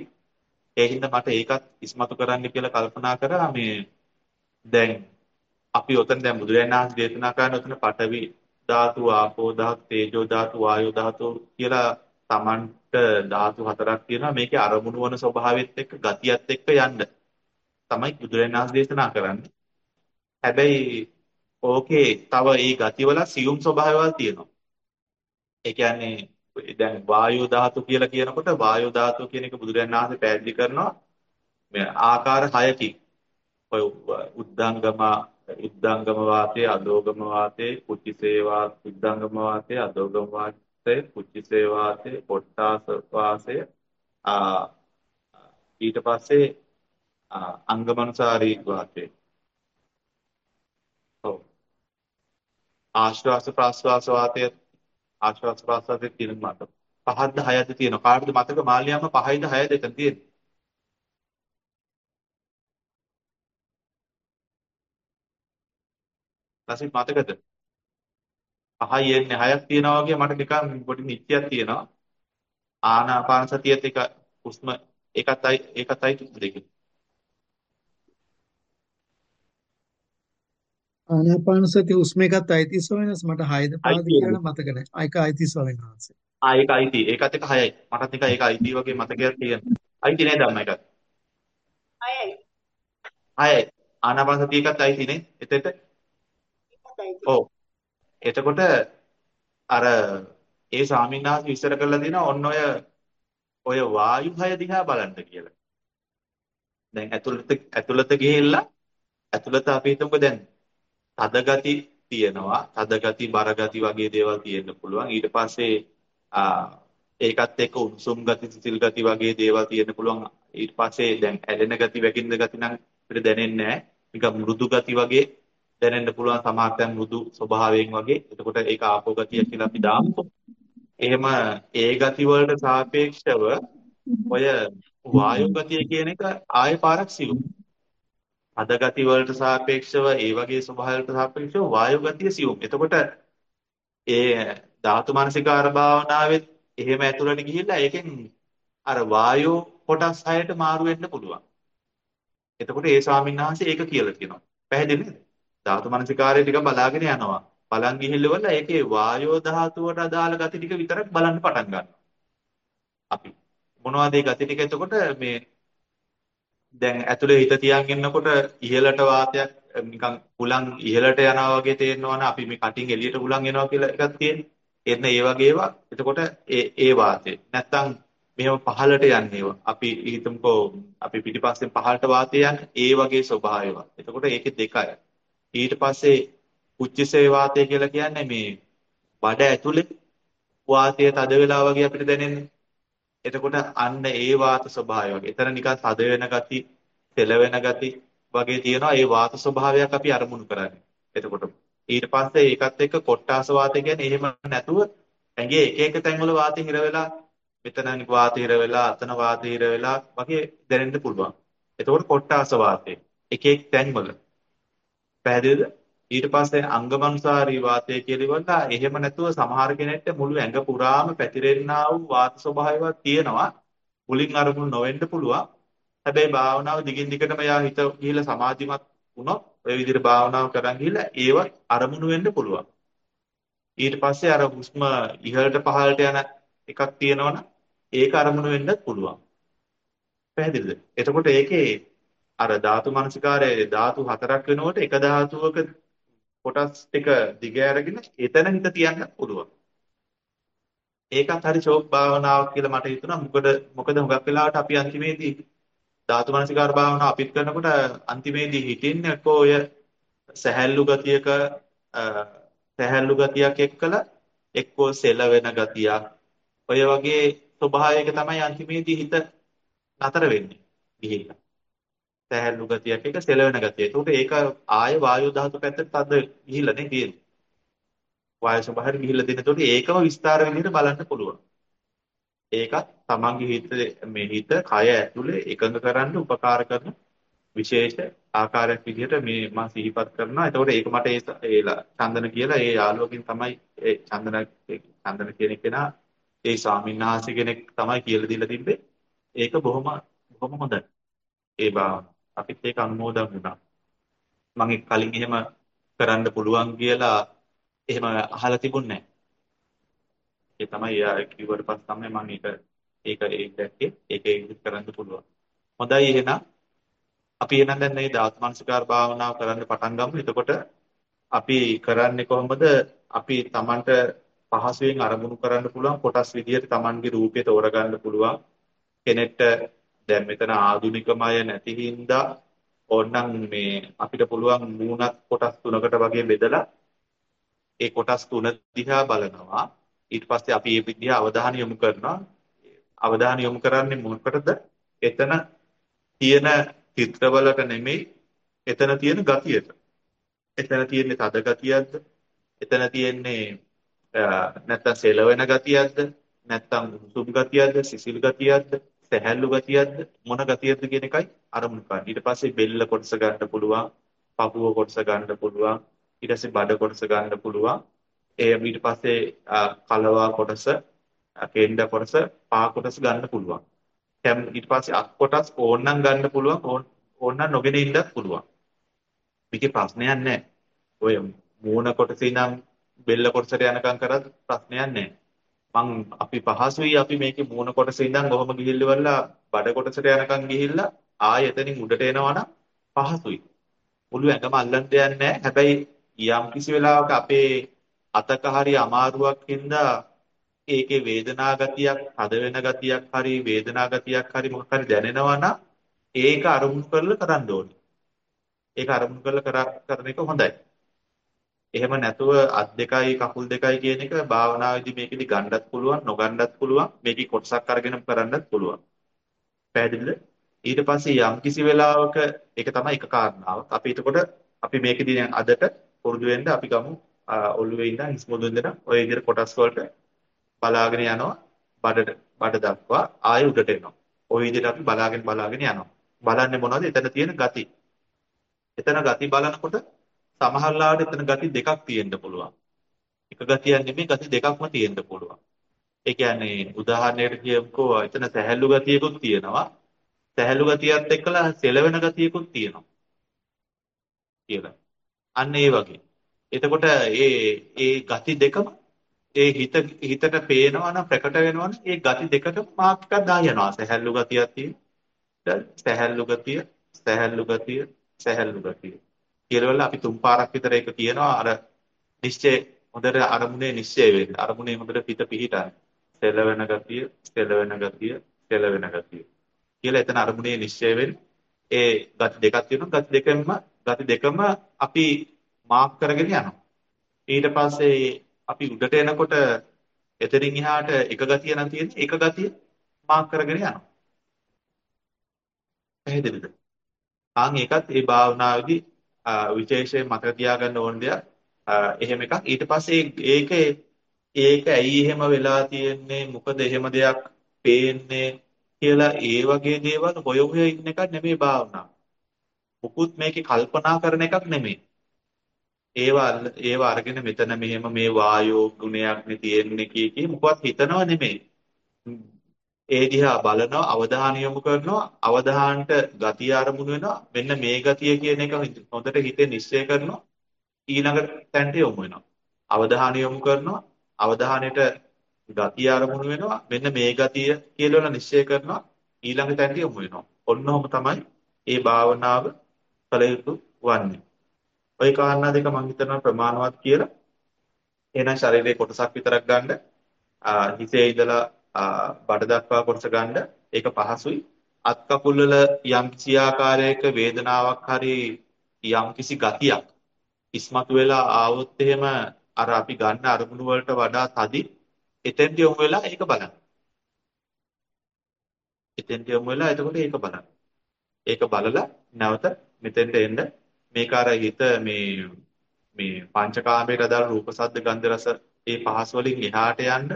ඒ හින්දා මට ඒකත් ඉස්මතු කරන්න කියලා කල්පනා කරා මේ දැන් අපි ඔතන දැන් බුදුරජාණන් වහන්සේ දේශනා කරන ඔතන පඨවි ධාතු, ආපෝ ධාතු, තේජෝ ධාතු, වායෝ ධාතු කියලා Tamanට ධාතු හතරක් තියෙනවා. මේකේ අරමුණු වන ස්වභාවයත් එක්ක ගතියත් එක්ක යන්න තමයි බුදුරජාණන් වහන්සේ දේශනා කරන්නේ. හැබැයි ඕකේ තව ඒ ගතිවල සියුම් ස්වභාවයල් තියෙනවා. ඒ කියන්නේ දැන් වායෝ ධාතු කියලා කියනකොට වායෝ ධාතු කියන එක බුදුරජාණන් වහන්සේ පැහැදිලි කරනවා මේ ආකාර 6කින්. ඔය උද්දංගම උද්දංගම වාතයේ අදෝගම වාතයේ කුච්චිසේ වාත උද්දංගම වාතයේ අදෝගම වාතයේ කුච්චිසේ වාතයේ පොට්ටාස වාසය ආ ඊට පස්සේ අංගමනුසාරී වාතයේ. ඔව්. ආශ්වාස ප්‍රාශ්වාස වාතය ආශ්වාස ප්‍රාශ්වාසයේ තියෙන මත. පහක්ද හයද තියෙනවා. කාටද මතක? මාළියාම පහයිද හයද එතන තියෙන්නේ? රසිත් මතකද පහයි එන්නේ හයක් තියෙනවා වගේ මට නිකන් පොඩි නිත්‍යයක් තියෙනවා ආනාපාන සතියත් එක උස්ම ඒකත් අයිති දෙකේ ආනාපාන සති හුස්ම එකත් අයිති ස්වාමීනස් මට 6ද 5ද කියලා මතක නැහැ. ඒක අයිති ස්වාමීනස්. ආ ඒක අයිති. ඒකත් එක 6යි. මටත් එක ඒක අයිති වගේ මතකයක් තියෙනවා. අයිති නේද අම්මා එකත්? 6යි. 6යි. ආනාපාන සතිය එකත් අයිති නේ? එතෙට? ඔව්. එතකොට අර ඒ ස්වාමීන් වහන්සේ විස්තර කරලා දෙනවා ඔන්න ඔය ඔය වායු භය දිහා බලන්න කියලා. දැන් ඇතුළත ඇතුළත ගිහිල්ලා ඇතුළත අපි හිතමුකෝ දැන් තද ගති තියෙනවා. තද ගති, බර ගති වගේ දේවල් තියෙන්න පුළුවන්. ඊට පස්සේ ඒකත් එක්ක උණුසුම් ගති, සිසිල් ගති වගේ දේවල් තියෙන්න පුළුවන්. ඊට පස්සේ දැන් ඇලෙන ගති, වැగిන්න ගති නම් අපිට දැනෙන්නේ නැහැ. නිකන් මෘදු ගති වගේ දැනෙන්න පුළුවන් සමහර තැන් මෘදු ස්වභාවයෙන් වගේ. එතකොට ඒක ආපෝ ගතිය කියලා අපි දාමුකෝ. එහෙම ඒ ගති වලට සාපේක්ෂව ඔය වායු ගතිය කියන එක ආයෙ පාරක් සියුම්. අද ගති වලට සාපේක්ෂව ඒ වගේ ස්වභාවයකට සාපේක්ෂව වායු ගතිය සියුම්. එතකොට ඒ ධාතු මනසිකාර භාවනාවෙත් එහෙම ඇතුළට ගිහිල්ලා ඒකෙන් අර වායෝ කොටස් හයට මාරු වෙන්න පුළුවන්. එතකොට ඒ ස්වාමීන් වහන්සේ ඒක කියලා කියනවා. පැහැදිලි නේද? ධාතු මනසිකාරය ටික බලාගෙන යනවා. බලන් ගිහිල්ලවල ඒකේ වායෝ ධාතුවට අදාළ ගති ටික විතරක් බලන්න පටන් ගන්නවා. අපි මොනවද ඒ ගති ටික එතකොට මේ දැන් ඇතුලේ හිත තියන් ඉන්නකොට ඉහළට වාතයක් නිකන් හුලං ඉහළට යනවා වගේ තේරෙනවනේ අපි මේ කටින් එළියට හුලං එනවා කියලා එකක් තියෙන්නේ. එන්න ඒ වගේ ඒවා එතකොට ඒ ඒ වාතය. නැත්තම් මෙහෙම පහළට යන්නේවා. අපි හිතමුකෝ අපි පිටිපස්සෙන් පහළට වාතය යන්නේ ඒ වගේ ස්වභාවයවා. එතකොට ඒකේ දෙකයි. ඊට පස්සේ උච්චසේ වාතය කියලා කියන්නේ මේ බඩ ඇතුලේ වාතය තද වෙලා වගේ අපිට දැනෙන්නේ. එතකොට අන්න ඒ වාත ස්වභාවය වගේ. එතන නිකන් තද වෙන ගති, තෙල වෙන ගති වගේ තියෙනවා. ඒ වාත ස්වභාවයක් අපි අරමුණු කරන්නේ. එතකොට ඊට පස්සේ ඒකත් එක්ක කොට්ටාස වාතය කියන්නේ එහෙම නැතුව ඇඟේ එක එක තැන්වල වාතය හිර වෙලා මෙතන වාතය හිර වෙලා අතන වාතය හිර වෙලා වගේ දැනෙන්න පුළුවන්. එතකොට කොට්ටාස වාතය එක එක තැන්වල පැහැදිලිද? ඊට පස්සේ අංගමනුසාරී වාතය කියලා එහෙම නැතුව සමහර කෙනෙක්ට මුළු ඇඟ පුරාම පැතිරෙන්නා වූ වාත ස්වභාවයක් තියෙනවා. මුලින් අරමුණු නොවෙන්න පුළුවන්. හැබැයි භාවනාව දිගින් දිගටම යා හිත ගිහිල්ලා සමාධිමත් වුණොත් ඔය විදිහට භාවනාව කරන් ගිහිල්ලා ඒව අරමුණු වෙන්න පුළුවන්. ඊට පස්සේ අර හුස්ම ඉහළට පහළට යන එකක් තියෙනවනම් ඒක අරමුණු වෙන්නත් පුළුවන්. පැහැදිලිද? එතකොට ඒකේ අර ධාතු මනසිකාරයේ ධාතු හතරක් වෙනකොට එක ධාතුවක කොටස් ටික දිග ඇරගෙන එතන හිත තියන්න පුළුවන්. ඒකත් හරි ෂෝක් භාවනාවක් කියලා මට හිතුණා. මොකද මොකද හුඟක් වෙලාවට අපි අන්තිමේදී ධාතු මනසිකාර භාවනාව අපිත් කරනකොට අන්තිමේදී හිටින්නේ කො ඔය සැහැල්ලු ගතියක සැහැල්ලු ගතියක් එක්කලා එක්කෝ සෙල වෙන ගතියක් ඔය වගේ ස්වභාවයක තමයි අන්තිමේදී හිත නතර වෙන්නේ ගිහිල්ලා සැහැල්ලු ගතියක් එක සෙල වෙන ගතිය. ඒකට ඒක ආය වායු ධාතු පැත්තට තද ගිහිල්ලා නේ තියෙන්නේ. වායු ස්වභාවයෙන් ගිහිල්ලා තියෙන. ඒකට ඒකම විස්තර විදිහට බලන්න පුළුවන්. ඒකත් තමන්ගේ හිත මේ හිත කය ඇතුලේ එකඟ කරන්න උපකාර කරන විශේෂ ආකාරයක් විදිහට මේ මම සිහිපත් කරනවා. එතකොට ඒක මට ඒ චන්දන කියලා ඒ යාළුවකින් තමයි ඒ චන්දන චන්දන කියන කෙනා ඒ ස්වාමීන් වහන්සේ කෙනෙක් තමයි කියලා දීලා තිබ්බේ. ඒක බොහොම බොහොම හොඳයි. ඒ බා අපිත් ඒක අනුමෝදන් වුණා. මම කලින් එහෙම කරන්න පුළුවන් කියලා එහෙම අහලා තිබුණේ නැහැ. ඒ තමයි යා කිව්වට පස්සේ තමයි මම ඒක ඒක ඒක දැක්කේ. ඒක ඒක කරන්න පුළුවන්. හොඳයි එහෙනම් අපි එහෙනම් දැන් මේ ධාතු මනසිකාර භාවනාව කරන්න පටන් ගමු. එතකොට අපි කරන්නේ කොහොමද? අපි Tamanට පහසුවෙන් අරමුණු කරන්න පුළුවන් කොටස් විදියට Tamanගේ රූපේ තෝරගන්න පුළුවන්. කෙනෙක්ට දැන් මෙතන ආදුනිකමය නැති හින්දා ඕනනම් මේ අපිට පුළුවන් මූණත් කොටස් තුනකට වගේ බෙදලා ඒ කොටස් තුන දිහා බලනවා. ඊට පස්සේ අපි මේ විදිහ අවධානය යොමු කරනවා. අවධානය යොමු කරන්නේ මොකටද? එතන තියෙන චිත්‍රවලට නෙමෙයි එතන තියෙන ගතියට. එතන තියෙන්නේ තද ගතියක්ද? එතන තියෙන්නේ නැත්තම් සෙලවෙන ගතියක්ද? නැත්තම් සුබ ගතියක්ද? සිසිල් ගතියක්ද? සැහැල්ලු ගතියක්ද? මොන ගතියක්ද කියන එකයි අරමුණු කරන්නේ. ඊට පස්සේ බෙල්ල කොටස ගන්න පුළුවන්, පපුව කොටස ගන්න පුළුවන්, ඊට පස්සේ බඩ කොටස ගන්න පුළුවන්. ඒ ඊට පස්සේ කලවා කොටස, කෙන්ඩ කොටස, පා කොටස ගන්න පුළුවන්. දැන් ඊට පස්සේ අත් කොටස් ඕනනම් ගන්න පුළුවන්, ඕනනම් නොගෙන ඉන්නත් පුළුවන්. මේකේ ප්‍රශ්නයක් නැහැ. ඔය මූණ කොටසේ නම් බෙල්ල කොටසට යනකම් කරත් ප්‍රශ්නයක් නැහැ. මං අපි පහසුයි අපි මේකේ මූණ කොටසේ ඉඳන් කොහොම ගිහිල්ලවලා බඩ කොටසට යනකම් ගිහිල්ලා ආයෙ එතනින් උඩට එනවා නම් පහසුයි. මුළු ඇඟම අල්ලන්න දෙයක් නැහැ. හැබැයි යම් කිසි වෙලාවක අපේ අතක හරි අමාරුවක් හින්දා ඒකේ වේදනා ගතියක්, හද වෙන ගතියක් හරි වේදනා ගතියක් හරි මොකක් හරි දැනෙනවා නම් ඒක අරමුණු කරලා කරන්න ඕනේ. ඒක අරමුණු කරලා කරන එක හොඳයි. එහෙම නැතුව අත් දෙකයි කකුල් දෙකයි කියන එක භාවනාවේදී මේකෙදි ගන්නත් පුළුවන් නොගන්නත් පුළුවන්. මේකේ කොටසක් අරගෙන කරන්නත් පුළුවන්. පැහැදිලිද? ඊට පස්සේ යම් කිසි වෙලාවක ඒක තමයි එක කාරණාවක්. අපි එතකොට අපි මේකෙදි දැන් අදට පුරුදු වෙන්න අපි ගමු ඔළුවේ ඉඳන් ඉස්මොදු ඉඳන් ඔය විදිහට කොටස් වලට බලාගෙන යනවා. බඩට බඩ දක්වා ආයෙ උඩට එනවා. ওই විදිහට අපි බලාගෙන බලාගෙන යනවා. බලන්නේ මොනවද? එතන තියෙන gati එතන gati බලනකොට සමහරලාට එතන gati දෙකක් තියෙන්න පුළුවන්. එක ගතියක් නෙමෙයි gati දෙකක්ම තියෙන්න පුළුවන්. ඒ කියන්නේ උදාහරණයකට කියමුකෝ එතන සැහැල්ලු ගතියකුත් තියෙනවා. සැහැල්ලු ගතියත් එක්කලා සෙලවෙන ගතියකුත් තියෙනවා. කියලා. අන්න ඒ වගේ. එතකොට ඒ ඒ gati දෙකම ඒ හිත හිතට පේනවා නම් ප්‍රකට වෙනවා නම් ඒ gati දෙකටම මාක් එකක් දායනවා. සැහැල්ලු ගතියක් තියෙනවා. සැහැල්ලු ගතිය, සැහැල්ලු ගතිය, සැහැල්ලු ගතිය. කියලා අපි තුන් පාරක් විතර ඒක කියනවා අර නිශ්චය හොඳට අරමුණේ නිශ්චය වෙන්න. අරමුණේ හොඳට පිට පිහිටන්න. සෙලවෙන ගතිය, සෙලවෙන ගතිය, සෙලවෙන ගතිය. කියලා එතන අරමුණේ නිශ්චය වෙන්න. ඒ ගති දෙකක් තියෙනවා. ගති දෙකම ගති දෙකම අපි මාක් කරගෙන යනවා. ඊට පස්සේ අපි උඩට එනකොට එතනින් එහාට එක ගතිය නම් තියෙන්නේ. එක ගතිය මාක් කරගෙන යනවා. පැහැදිලිද? ආන් ඒකත් ඒ භාවනාවේදී විශේෂයෙන් මතක තියාගන්න ඕන දෙයක්. එහෙම එකක්. ඊට පස්සේ ඒක ඒක ඇයි එහෙම වෙලා තියෙන්නේ? මොකද එහෙම දෙයක් පේන්නේ කියලා ඒ වගේ දේවල් හොය හොය ඉන්න එකක් නෙමෙයි භාවනාව. මුකුත් මේකේ කල්පනා කරන එකක් නෙමෙයි. ඒවා ඒවා අරගෙන මෙතන මෙහෙම මේ වායෝ ගුණයක් නේ තියෙන්නේ කී කී මොකවත් හිතනව නෙමෙයි. ඒ දිහා බලනවා අවධානය යොමු කරනවා අවධානට ගතිය අරමුණු වෙනවා මෙන්න මේ ගතිය කියන එක හොඳට හිතේ නිශ්චය කරනවා ඊළඟ තැනට යොමු වෙනවා අවධානය යොමු කරනවා. අවධානයට ගතිය අරමුණු වෙනවා. මෙන්න මේ ගතිය කියලා නිශ්චය කරනවා. ඊළඟ තැනට යොමු වෙනවා. ඔන්නෝම තමයි මේ භාවනාව කළ යුතු වන්නේ. ওই කාරණා දෙක මම හිතනවා ප්‍රමාණවත් කියලා. එහෙනම් ශරීරයේ කොටසක් විතරක් ගන්න. හිතේ ඉඳලා බඩ දක්වා කොටස ගන්න. ඒක පහසුයි. අත් කකුල් වල යම් කිසි ආකාරයක වේදනාවක් හරි යම් කිසි ගතියක් ඉස්මතු වෙලා ආවොත් එහෙම අර අපි ගන්න අරමුණු වලට වඩා තදි එතෙන්ට යොමු වෙලා ඒක බලන්න. එතෙන්ට යොමු වෙලා එතකොට ඒක බලන්න. ඒක බලලා නැවත මෙතෙන්ට එන්න මේක අර හිත මේ මේ පංචකාමයට අදාළ රූප සද්ද ගන්ධ රස ඒ පහස් වලින් එහාට යන්න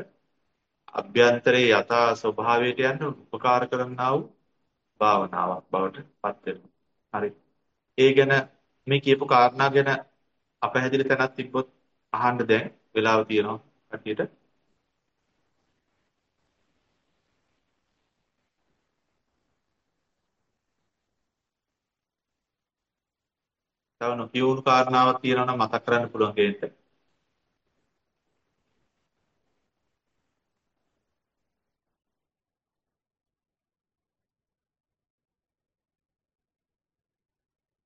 අභ්‍යන්තරයේ යථා ස්වභාවයට යන්න උපකාර කරන්නා වූ භාවනාවක් බවට පත් වෙනවා. හරි. ඒ ගැන මේ කියපු කාරණා ගැන අපහැදිලි තැනක් තිබ්බොත් අහන්න දැන් වෙලාව තියෙනවා කටියට. තව නොකියුණු කාරණාවක් තියෙනවා නම් මතක් කරන්න පුළුවන් කෙනෙක්ට.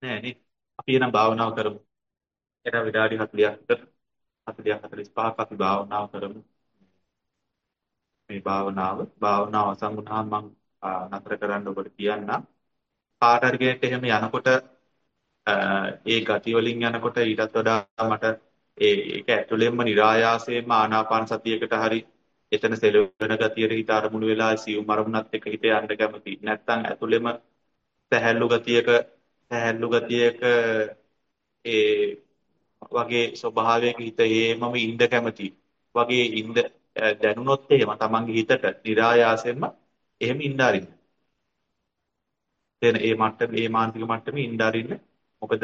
නෑ නේ. අපි එනම් භාවනාව කරමු. එනම් විනාඩි 40ක් 40ක් 45ක් අපි භාවනාව කරමු. මේ භාවනාව භාවනාව අවසන් වුණාම මම නතර කරන්න ඔබට කියන්නම්. කාට හරි කෙනෙක්ට එහෙම යනකොට ඒ ගති වලින් යනකොට ඊටත් වඩා මට ඒ ඒක ඇතුළෙන්ම નિરાයාසයෙන්ම ආනාපාන සතියකට හරි එතන සෙලවෙන ගතියට හිත අරමුණු වෙලා සියුම් අරමුණත් එක්ක හිත යන්න කැමති. නැත්නම් ඇතුළෙම සැහැල්ලු ගතියක සැහැල්ලු ගතියක ඒ වගේ ස්වභාවයක හිත හේමම ඉන්න කැමති. වගේ ඉන්න දැනුනොත් එහෙම තමන්ගේ හිතට નિરાයාසයෙන්ම එහෙම ඉන්න අරින්න. එතන ඒ මට්ටම ඒ මානසික මට්ටමේ ඉන්න අරින්න. මොකද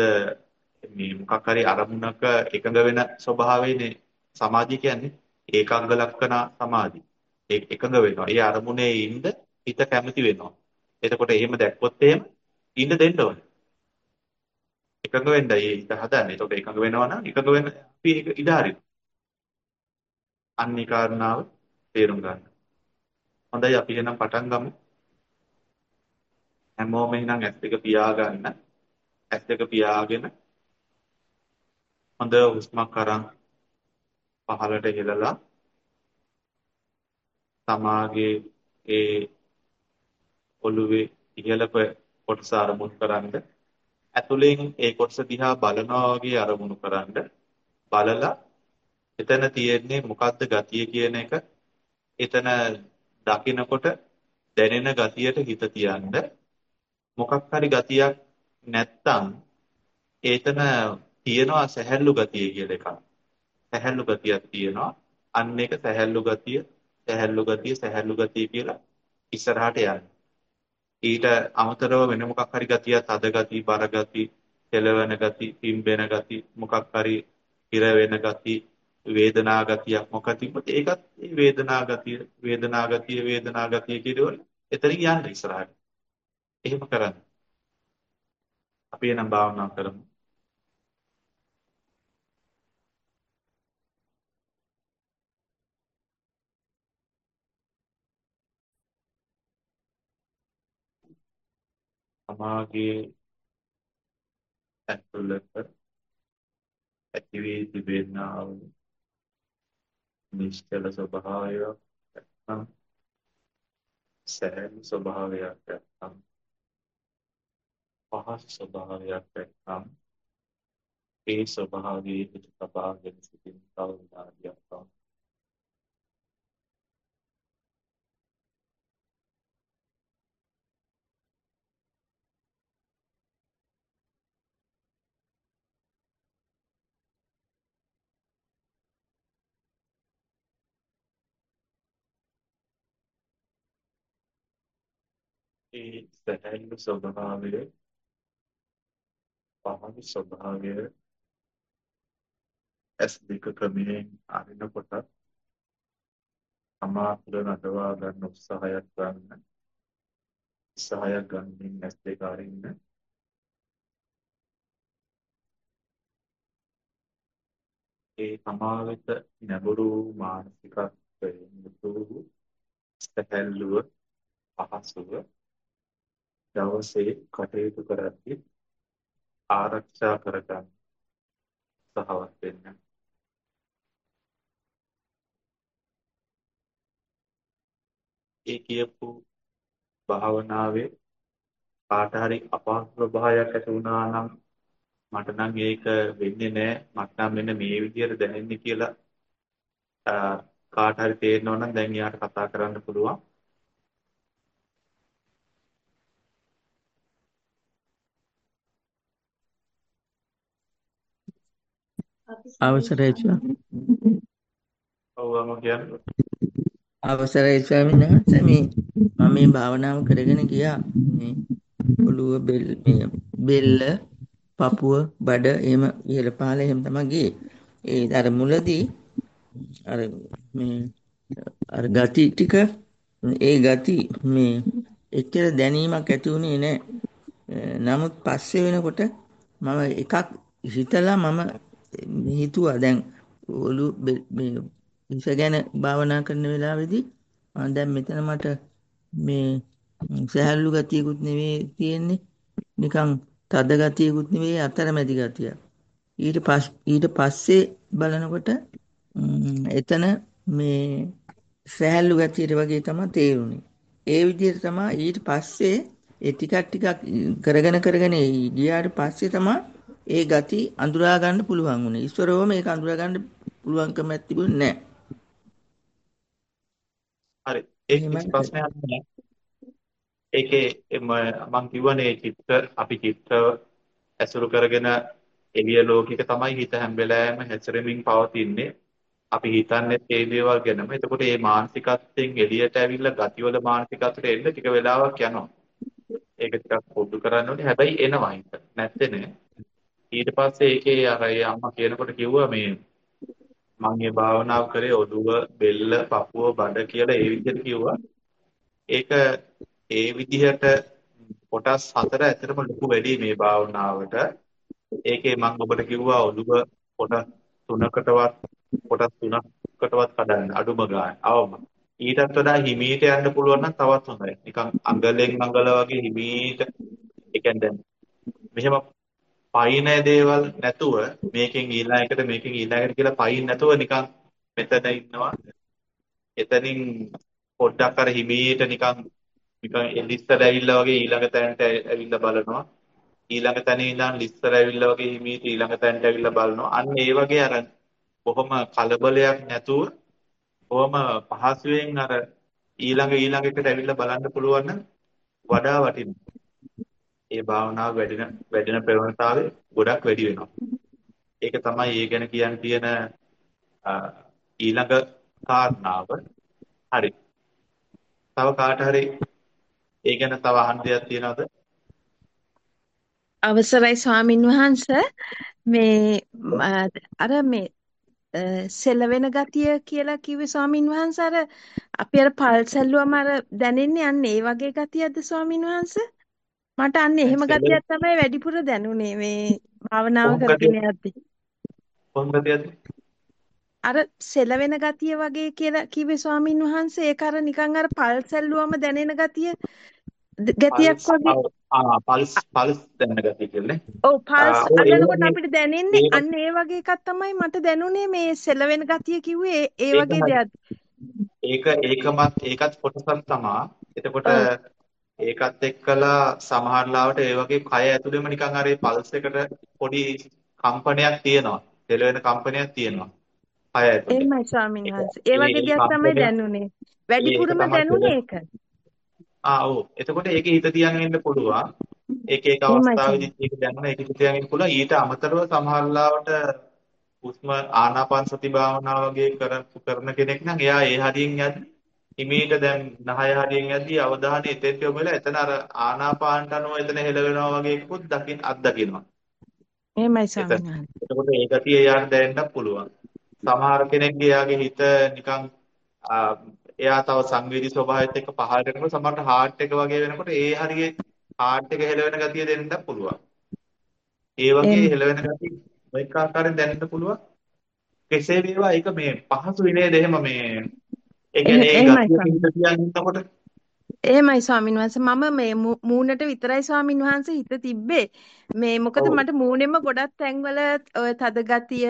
මේ මොකක් හරි අරමුණක එකඟ වෙන ස්වභාවයනේ සමාධිය කියන්නේ ඒකාංග ලක්ෂණ සමාධි. ඒ එකඟ වෙනවා. ඒ අරමුණේ ඉන්න හිත කැමති වෙනවා. එතකොට එහෙම දැක්කොත් එහෙම ඉන්න දෙන්න ඕනේ. එකඟ වෙන්නයි හිත හදන්නේ. එතකොට එකඟ වෙනවා නම් එකඟ වෙන අපි ඒක ඉඩ හරිනවා. අන්නේ කාරණාව තේරුම් ගන්න. හොඳයි අපි එහෙනම් පටන් ගමු. හැමෝම එහෙනම් ඇස් දෙක පියාගන්න. ඇස් දෙක පියාගෙන හොඳ හුස්මක් අරන් පහළට හෙලලා තමාගේ ඒ ඔළුවේ ඉහළ කොටස අරමුණු කරන්ද ඇතුලෙන් ඒ කොටස දිහා බලනවා වගේ අරමුණු කරන්ද බලලා එතන තියෙන්නේ මොකද්ද ගතිය කියන එක එතන දකිනකොට දැනෙන ගතියට හිත තියන්න මොකක් හරි ගතියක් නැත්තම් ඒතන තියනවා සැහැල්ලු ගතිය කියලා එකක්. සැහැල්ලු ගතියක් තියෙනවා. අන්න ඒක සැහැල්ලු ගතිය, සැහැල්ලු ගතිය, සැහැල්ලු ගතිය කියලා ඉස්සරහට යන්න. ඊට අමතරව වෙන මොකක් හරි ගතියක් අද ගතිය, බර ගතිය, කෙලවෙන ගතිය, පිම්බෙන ගතිය, මොකක් හරි ඉර වෙන ගතිය, වේදනා ගතියක් මොකක් තිබ්බත් ඒකත් මේ වේදනා ගතිය, වේදනා ගතිය, වේදනා ගතිය කියනවල එතනින් යන්න ඉස්සරහට. එහෙම කරන්න. අපි එනම් භාවනා කරමු. සමාගයේ ඇතුළත ඇති වී තිබෙනා වූ නිශ්චල ස්වභාවයක් නැත්නම් සෑම ස්වභාවයක් නැත්නම් පහස් ස්වභාවයක් නැත්නම් ඒ ස්වභාවයේ හිත තබාගෙන සිටින තවදාදියක් තමයි ඒ සැහැල්ලු ස්වභාවය පහළ ස්වභාවය ඇස් දෙක ක්‍රමයෙන් අරිනකොට අමාතුල නඩවා ගන්න උත්සාහයක් ගන්න උත්සාහයක් ගන්නින් ඇස් දෙක අරින්න. ඒ තමා වෙත නැඹුරු මානසිකත්වයෙන් යුතු සැහැල්ලුව පහසුව දවසේ කටයුතු කරද්දී ආරක්ෂා කරගන්න සහවත් වෙන්න. ඒ කියපු භාවනාවේ කාට හරි අපහසු භාවයක් ඇති වුණා නම් මට නම් ඒක වෙන්නේ නැහැ මට නම් මෙන්න මේ විදිහට දැනෙන්නේ කියලා කාට හරි තේරෙනවා නම් දැන් එයාට කතා කරන්න පුළුවන් අවසරයි කියන්නේ. අවසරයි ස්වාමීන්. වහන්සේ මේ මම මේ භාවනාව කරගෙන ගියා. මේ ඔළුව බෙල් මේ බෙල්ල පපුව බඩ එහෙම ඉහළ පහළ එහෙම තමයි ගියේ. ඒ අර මුලදී අර මේ අර ගති ටික ඒ ගති මේ එච්චර දැනීමක් ඇති වුණේ නැහැ නමුත් පස්සේ වෙනකොට මම එකක් හිතලා මම හිතුවා දැන් ඔලු මේ ඉස ගැන භාවනා කරන වෙලාවේදී මම දැන් මෙතන මට මේ සහැල්ලු ගතියකුත් නෙවෙයි තියෙන්නේ නිකන් තද ගතියකුත් නෙවෙයි අතරමැදි ගතිය. ඊට පස් ඊට පස්සේ බලනකොට එතන මේ සහැල්ලු ගතියට වගේ තමයි තේරුනේ. ඒ විදිහට තමයි ඊට පස්සේ ඒ ටිකක් ටිකක් කරගෙන කරගෙන ගියාට පස්සේ තමයි ඒ ගති අඳුරා ගන්න පුළුවන් වුණේ. ඉස්සරව මේක අඳුරා ගන්න පුළුවන්කමක් තිබුණේ නැහැ. හරි. ඒක කිසි ප්‍රශ්නයක් නැහැ. ඒකේ මම කියවනේ චිත්‍ර අපි චිත්‍ර ඇසුරු කරගෙන එළිය ලෝකික තමයි හිත හැම වෙලාවෙම හැසිරෙමින් පවතින්නේ. අපි හිතන්නේ ඒ දේවල් ගැනම. එතකොට මේ මානසිකත්වයෙන් එළියට ඇවිල්ලා ගතිවල මානසිකත්වයට එන්න ටික වෙලාවක් යනවා. ඒක ටිකක් පොදු කරන්න ඕනේ. හැබැයි එනවා හිත. නැත්තේ නෑ. ඊට පස්සේ ඒකේ අර අම්මා කියනකොට කිව්වා මේ මම මේ භාවනාව කරේ ඔළුව, බෙල්ල, පපුව, බඩ කියලා ඒ විදිහට කිව්වා. ඒක ඒ විදිහට කොටස් හතර ඇත්තටම ලොකු වැඩි මේ භාවනාවට. ඒකේ මම ඔබට කිව්වා ඔළුව කොටස් තුනකටවත් කොටස් තුනකටවත් කඩන්න අඩුම ගන්න. අවම. ඊටත් වඩා හිමීට යන්න පුළුවන් නම් තවත් හොඳයි. නිකන් අඟලෙන් අඟල වගේ හිමීට ඒ කියන්නේ දැන් මෙහෙම පයින් දේවල් නැතුව මේකෙන් ඊළඟ එකට මේකෙන් ඊළඟ එකට කියලා පයින් නැතුව නිකන් මෙතන ඉන්නවා. එතනින් පොඩ්ඩක් අර හිමීට නිකන් නිකන් ලිස්සර ඇවිල්ලා වගේ ඊළඟ තැනට ඇවිල්ලා බලනවා. ඊළඟ තැනේ ඉඳන් ලිස්සර ඇවිල්ලා වගේ හිමීට ඊළඟ තැනට ඇවිල්ලා බලනවා. අන්න ඒ වගේ අර බොහොම කලබලයක් නැතුව බොහොම පහසුවෙන් අර ඊළඟ ඊළඟ එකට ඇවිල්ලා බලන්න පුළුවන් නම් වඩා වටිනවා. ඒ භාවනාව වැඩින වැඩින ප්‍රවණතාවය ගොඩක් වැඩි වෙනවා. ඒක තමයි ඒ ගැන කියන්න තියෙන ඊළඟ කාරණාව. හරි. තව කාට හරි ඒ ගැන තව අහන්න දෙයක් තියෙනවද? අවසරයි ස්වාමින් වහන්ස මේ අර මේ සෙලවෙන ගතිය කියලා කිව්වේ ස්වාමින් වහන්ස අර අපි අර පල්සල්ලුවම අර දැනෙන්නේ අන්න ඒ වගේ ගතියක්ද ස්වාමින් වහන්සේ මට අන්න එහෙම ගතියක් තමයි වැඩිපුර දැනුනේ මේ භාවනාව කරගෙන යද්දි. කොහොම ගතියක්ද? අර සෙලවෙන ගතිය වගේ කියලා කිව්වේ ස්වාමින් වහන්සේ ඒක අර නිකන් අර පල්සැල්ලුවම දැනෙන ගතිය ගතියක් වගේ ආ පල්ස් පල්ස් දැනෙන ගතිය කියන්නේ. ඔව් පල්ස් අදනකොට අපිට දැනෙන්නේ අන්න ඒ වගේ එකක් තමයි මට දැනුනේ මේ සෙලවෙන ගතිය කිව්වේ ඒ වගේ දෙයක්. ඒක ඒකමත් ඒකත් කොටසක් තමයි. එතකොට ඒකත් එක්කලා සමහර ලාවට ඒ වගේ කය ඇතුළෙම නිකන් අර පල්ස් එකට පොඩි කම්පනයක් තියෙනවා. දෙලවෙන කම්පනයක් තියෙනවා. කය ඇතුළේ. එහෙමයි ස්වාමීන් වහන්සේ. ඒ වගේ දෙයක් තමයි දැනුනේ. වැඩිපුරම දැනුනේ ඒක. ආ ඔව්. එතකොට ඒකේ හිත තියන් ඉන්න පුළුවන්. ඒක ඒක අවස්ථාවේදී ඒක දැනුණා ඒක හිත තියන් ඉන්න පුළුවන්. ඊට අමතරව සමහර ලාවට උස්ම ආනාපාන සති භාවනාව වගේ කරන කෙනෙක් නම් එයා ඒ හරියෙන් යද්දි හිමීට දැන් නහය හරියෙන් යද්දී අවධානය එතෙන්ට යොමුලා එතන අර ආනාපානට අනුව එතන හෙල වෙනවා වගේ එකකුත් දකින් අත්දකින්නවා. එහෙමයි ස්වාමීනි. එතකොට ඒ ගතිය යාට දැනෙන්නත් පුළුවන්. සමහර කෙනෙක්ගේ යාගේ හිත නිකන් එයා තව සංවේදී ස්වභාවයත් එක්ක පහළට යනකොට සමහරට හાર્ට් එක වගේ වෙනකොට ඒ හරියේ හાર્ට් එක හෙල වෙන ගතිය දෙන්නත් පුළුවන්. ඒ වගේ හෙල වෙන ගතිය මේක ආකාරයෙන් දැනෙන්න පුළුවන්. කෙසේ වේවා ඒක මේ පහසුයි නේද එහෙම මේ ඒ කියන්නේ ඒ තියාගෙන ඉන්නකොට එහෙමයි ස්වාමීන් වහන්සේ. මම මේ මූණට විතරයි ස්වාමීන් වහන්සේ හිත තිබ්බේ. මේ මොකද මට මූණෙම ගොඩක් තැන්වල ඔය තද ගතිය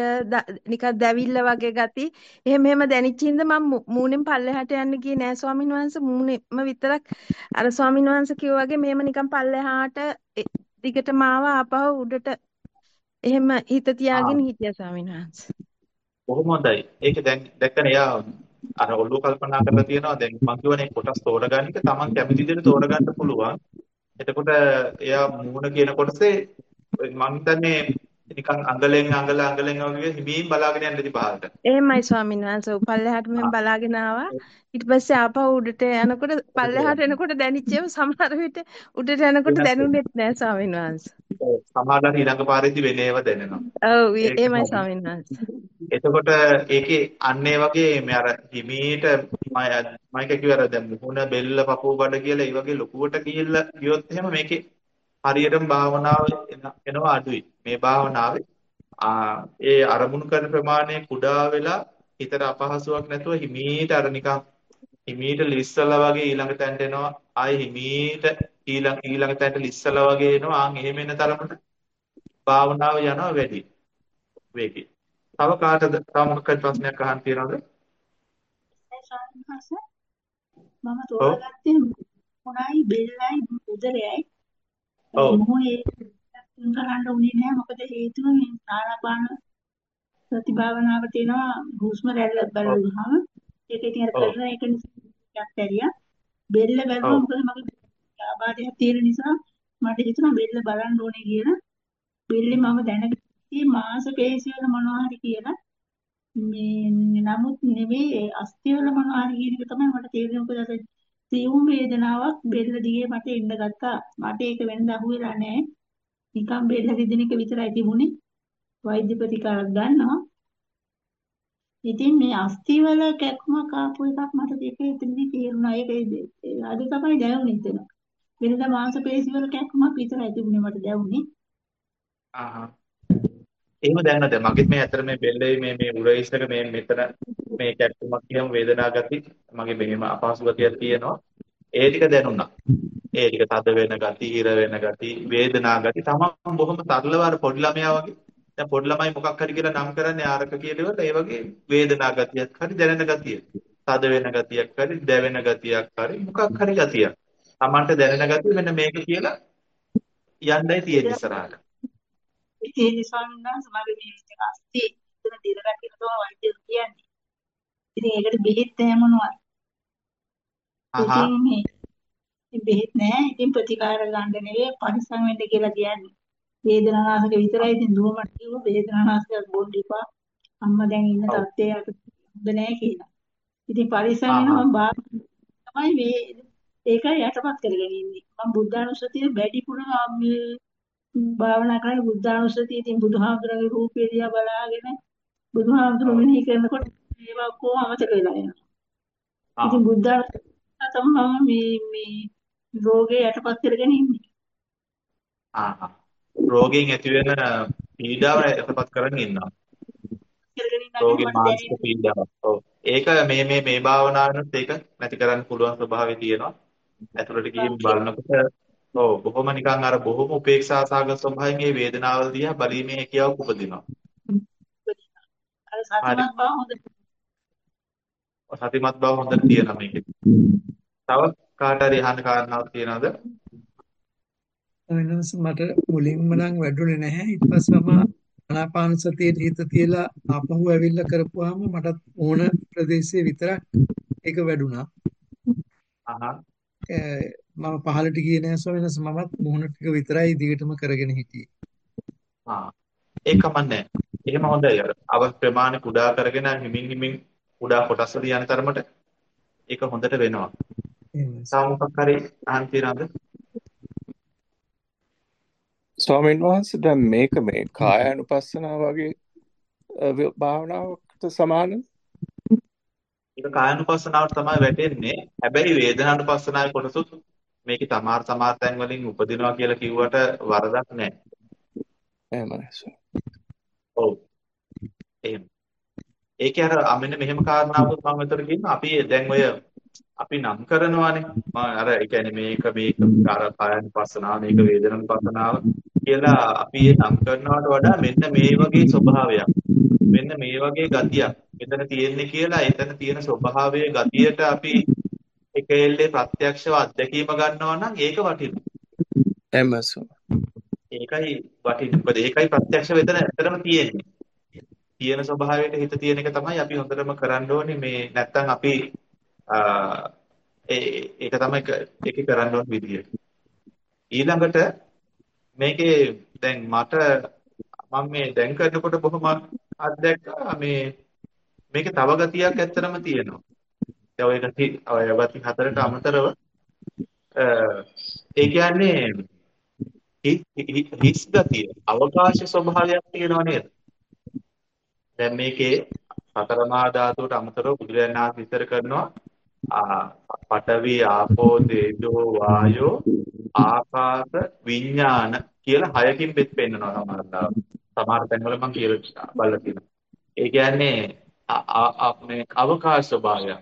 නිකන් දැවිල්ල වගේ ගති. එහෙම එහෙම දැනෙච්ච හින්දා මම මූණෙන් පල්ලෙහාට යන්න ගියේ නෑ ස්වාමීන් වහන්සේ. මූණෙම විතරක් අර ස්වාමීන් වහන්සේ කිව්වා වගේ මෙහෙම නිකන් පල්ලෙහාට දිගටම ආවා ආපහු උඩට එහෙම හිත තියාගෙන හිටියා ස්වාමීන් වහන්සේ. බොහොම හොඳයි. ඒක දැන් දැක්කනේ යා අර ඔළුව කල්පනා කරලා තියෙනවා. දැන් මම කියවනේ කොටස් තෝරගන්න එක Taman කැමති විදිහට තෝරගන්න පුළුවන්. එතකොට එයා මූණ කියන කොටසේ මම හිතන්නේ නිකන් අඟලෙන් අඟල අඟලෙන් වගේ හිමින් බලාගෙන යන්න ඉති පහළට එහෙමයි ස්වාමීන් වහන්සේ. පල්ලෙහාට මෙහෙම බලාගෙන ආවා. ඊට පස්සේ ආපහු උඩට යනකොට පල්ලෙහාට එනකොට දැනෙච්ච ඒවා සමහර විට උඩට යනකොට දැනුනේත් නෑ ස්වාමීන් වහන්සේ. සමහරවිට ඊළඟ පාරේදී වෙන ඒවා දැනෙනවා. ඔව් එහෙමයි ස්වාමීන් වහන්සේ. එතකොට ඒකේ අන්න ඒ වගේ මේ අර හිමීට මයික කිව්ව අර දැන් මුහුණ බෙල්ල පපුව බඩ කියලා ඒ වගේ ලොකුවට ගිහිල්ලා ගියොත් එහෙම මේකේ හරියටම භාවනාව එන- එනවා අඩුයි. මේ භාවනාවේ ආ ඒ අරමුණු කරන ප්‍රමාණය කුඩා වෙලා හිතට අපහසුාවක් නැතුව හිමීට අර නිකන් හිමීට ලිස්සලා වගේ ඊළඟ තැනට එනවා. ආයි හිමීට ඊළඟ ඊළඟ තැනට ලිස්සලා වගේ එනවා. ආන් එහෙම එන තරමට භාවනාව යනවා වැඩි වේගයෙන්. තව කාටද තව මොකක්ද ප්‍රශ්නයක් අහන්න තියනවද? ඒ ස්වාමීන් වහන්සේ මම ඔව්. තෝරගත්තේ මොනයි බෙල්ලයි උදරයයි ඔව්. මොහේ කරන්න උනේ නැහැ මොකද හේතුව මේ ආනාපාන ප්‍රතිභාවනාව තියෙනවා හුස්ම රැල්ල ඔව්. බලුවාම ඒක ඉතින් අර. කරන එක නිසා ඇරියා බෙල්ල බැලුවා. මොකද මගේ ආබාධයක් තියෙන නිසා මට හිතුණා බෙල්ල බලන්න ඕනේ කියලා බෙල්ලේ මම දැනගත්තේ මාස පේශි වල මොනවා හරි කියලා මේ නමුත් නෙවෙයි ඒ අස්ථි වල මොනවා හරි කියන එක තමයි මට තේරෙන්නේ මොකද සියුම් වේදනාවක් බෙල්ල දිගේ මට එන්න ගත්තා. මට ඒක වෙනද අහුවෙලා නැහැ. නිකන් බෙල්ල රිදෙන එක විතරයි තිබුණේ. වෛද්‍ය ප්‍රතිකාරයක් ගන්නවා. ඉතින් මේ අස්ථි වල කැක්කමක් ආපු එකක් මට දෙක එතනදී තේරුණා. ඒක ඒ- අද තමයි දැනුනේ එතන. වෙනදා මාංශ පේශි වල කැක්කමක් විතරයි තිබුණේ මට දැනුනේ. ආහා. එහෙම දැනනද? මගෙත් මේ ඇත්තට මේ බෙල්ලේ මේ මේ උරහිස් එක මේ මෙතන මේ කැක්කුමක් කියම වේදනා ගති මගේ මෙහෙම අපහසු ගතියක් තියෙනවා. ඒ ටික දැනුණා. ඒ ටික තද වෙන ගති, හිර වෙන ගති, වේදනා ගති තමන් බොහොම සරලව අර පොඩි ළමයා වගේ. දැන් පොඩි ළමයි මොකක් හරි කියලා නම් කරන්නේ ආරක කියලේවත් ඒ වගේ වේදනා ගතියක් හරි දැනෙන ගතිය. තද වෙන ගතියක් හරි, දැවෙන ගතියක් හරි, මොකක් හරි ගතියක්. තමන්ට දැනෙන ගතිය මෙන්න මේක කියලා යන්නයි තියෙන්නේ ඉස්සරහට. ඉතින් ඒ ස්වාමීන් වහන්සේ මගේ මේ විදිහට අස්ති එතන දිරලා කියලා තමයි වෛද්‍යවරු කියන්නේ. ඉතින් ඒකට බෙහෙත් නැහැ මොනවද? අහා. ඉතින් මේ බෙහෙත් නැහැ. ඉතින් ප්‍රතිකාර ගන්න නෙවෙයි පරිස්සම් වෙන්න කියලා කියන්නේ. වේදනානාශක විතරයි ඉතින් දුවමට කිව්ව වේදනානාශක බොන්න එපා. අම්මා දැන් ඉන්න. තත්ත්වය අත හොඳ නැහැ කියලා. ඉතින් පරිස්සම්. වෙනවා බා තමයි මේ ඒක යටපත් කරගෙන ඉන්නේ. මම බුද්ධානුස්සතිය වැඩිපුර මේ භාවනා කරන බුද්ධානුස්සතිය ඉතින් බුදුහාමුදුරන්ගේ රූපය දිහා බලාගෙන බුදුහාමුදුරු. මෙනෙහි කරනකොට ඒවා කොහොම අමතක වෙලා යනවා. ආ. ඉතින් බුද්ධානුස්සතිය තමයි මේ මේ රෝගේ යටපත් කරගෙන ඉන්නේ. ආහා. රෝගයෙන් ඇති වෙන පීඩාව යටපත් කරගෙන ඉන්නවා. රෝගේ මානසික. පීඩාව. ඔව්. ඒක මේ මේ මේ භාවනාවෙනුත් ඒක නැති කරන්න පුළුවන් ස්වභාවය තියෙනවා. ඇතුළට ගිහින් බලනකොට ඔව් බොහොම නිකන් අර බොහොම උපේක්ෂා සහගත ස්වභාවයෙන් මේ වේදනාවල් දිහා බැලීමේ හැකියාවක් උපදිනවා. අර. සතිමත් බව හොඳ සතිමත් බව හොඳට තියෙනවා මේකේ. තව කාට හරි අහන්න කාරණාවක් තියෙනවද? වෙනස් මට මුලින්ම නම් වැඩුණේ නැහැ ඊට පස්සේ මම ආනාපාන සතියේ හිත තියලා ආපහු ඇවිල්ලා කරපුවාම මටත් ඕන ප්‍රදේශයේ විතරක් ඒක වැඩුණා අහා. ඒ, මම පහළට ගියේ නැහැ ස්වාමීන් වහන්සේ මමත් මුහුණ ටික විතරයි දිගටම කරගෙන හිටියේ ආ. ඒක කමන්නේ. එහෙම හොඳයි. අර අව ප්‍රමාණය කුඩා කරගෙන හිමින් හිමින් කුඩා කොටස් වල යන තරමට ඒක හොඳට වෙනවා. එහෙමයි තව මොකක් හරි තියෙනවද? ස්වාමීන් වහන්සේ දැන් මේක මේ කායානුපස්සනාව වගේ භාවනාවකට සමානද? ඒක කායानुපස්සනාවට තමයි වැටෙන්නේ. හැබැයි වේදනානුපස්සනාවේ කොටසුත් මේකේ තමාර තමාර තැන් වලින් උපදිනවා කියලා කිව්වට වරදක් නැහැ. එහෙමයි. ඔව්. එහෙම. ඒකේ අර මෙන්න මෙහෙම කාරණාවකුත් මම මෙතන කියනවා. අපි දැන් ඔය අපි නම් කරනවානේ. මම අර ඒ කියන්නේ මේක මේක අර කායන පස්සනාව මේක වේදනන පස්සනාව කියලා අපි නම් කරනවට වඩා මෙන්න මේ වගේ ස්වභාවයක්. මෙන්න මේ වගේ ගතියක් මෙතන තියෙන්නේ කියලා එතන තියෙන ස්වභාවයේ ගතියට අපි එක එල්ලේ ප්‍රත්‍යක්ෂව අත්දැකීම ගන්නවා නම් ඒක වටිනවා. එමසෝ. ඒකයි වටින්නේ. මොකද ඒකයි ප්‍රත්‍යක්ෂ වෙතන ඇත්තටම තියෙන්නේ. තියෙන ස්වභාවයට හිත තියෙන එක තමයි අපි හොඳටම කරන්න ඕනේ මේ නැත්තම් අපි ඒක තමයි ඒකේ කරන්න ඕන විදිය. ඊළඟට මේකේ දැන් මට මම මේ දැන් කරනකොට බොහොම අත්දැක්කා මේ මේකේ තව ගතියක් ඇත්තටම තියෙනවා. දැන් ඔය ගති ඔය ගති හතරට අමතරව ඒ කියන්නේ හිස් ගතිය අවකාශ ස්වභාවයක් තියෙනව නේද? දැන් මේකේ සතර මහා ධාතුවට අමතරව බුදුරජාණන් වහන්සේ විස්තර කරනවා පඨවි ආපෝ තේජෝ වායෝ ආකාශ විඥාන කියලා හයකින් බෙත් පෙන්නනවා සමහරවිට. සමහර තැන්වල මම කියලා බලලා තියෙනවා. ඒ කියන්නේ මේ අවකාශ ස්වභාවය.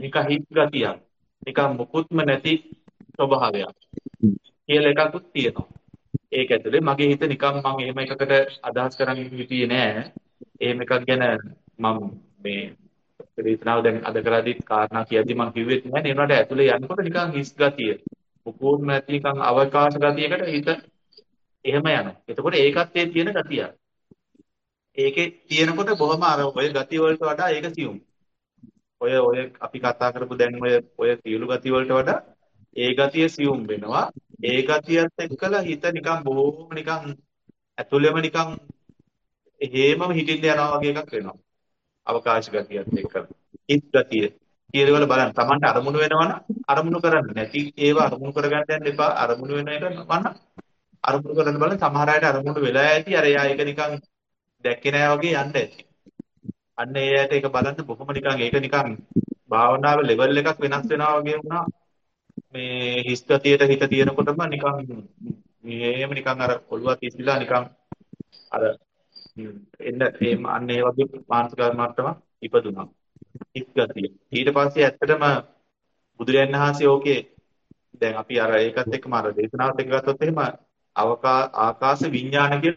නික හිත් ගතියක්. නිකන් මුකුත්ම නැති ස්වභාවයක්. කියලා එකකුත් තියෙනවා. ඒක ඇතුලේ මගේ හිත නිකන් මම එහෙම එකකට අදහස් කරන් හිටියේ නෑ. එහෙම එකක් ගැන මම මේ දේශනාව දැන් අද කරද්දි කාරණා කියද්දි මම කිව්වෙත් නෑ නේ උනාට ඇතුලේ යනකොට නිකන් හිස් ගතිය. උකෝන් නැති නිකන් අවකාශ ගතියකට හිත එහෙම යනවා. එතකොට ඒකත් ඒ තියෙන ගතිය. ඒකේ තියෙනකොට බොහොම අර ඔය ගතිය වලට වඩා ඒක සියුම්. ඔය ඔය අපි කතා කරපු දැන් ඔය ඔය සියලු ගති වලට වඩා ඒ ගතිය සියුම් වෙනවා. ඒ ගතියත් එක්කලා හිත නිකන් බොහොම නිකන් ඇතුළෙම නිකන් හේමම හිටින්න යනවා වගේ එකක් වෙනවා. අවකාශ ගතියත් එක්ක. හිත් ගතිය. කියලවල බලන්න. Tamanට අරමුණු වෙනවනම් අරමුණු කරන්න නැති ඒවා අරමුණු කරගන්න යන්න එපා. අරමුණු වෙන එක වන්න අරමුණු කරන්න බලන්න සමහර අයට අරමුණු වෙලා ඇති. අර එයා ඒක නිකන් දැක්කේ නෑ වගේ යන්න ඇති. අන්න ඒ ඇයට ඒක බලන්න බොහොම නිකන් ඒක නිකන් භාවනාව ලෙවල් එකක් වෙනස් වෙනවා වගේ වුණා. මේ හිස් ගතියට හිත තියෙනකොටම නිකන් මේම නිකන් අර ඔළුවත් ඉස්සිලා නිකන් අර එන්න ඒ අන්න ඒ වගේ මානසික මට්ටමක් ඉපදුනා. හිස් ගතිය. ඊට පස්සේ ඇත්තටම බුදුරයන් වහන්සේ ඕකේ දැන් අපි අර ඒකත් එක්කම අර දේශනාවත් එක්ක ගත්තොත් එහෙම අවකා ආකාශ විඥාන කියන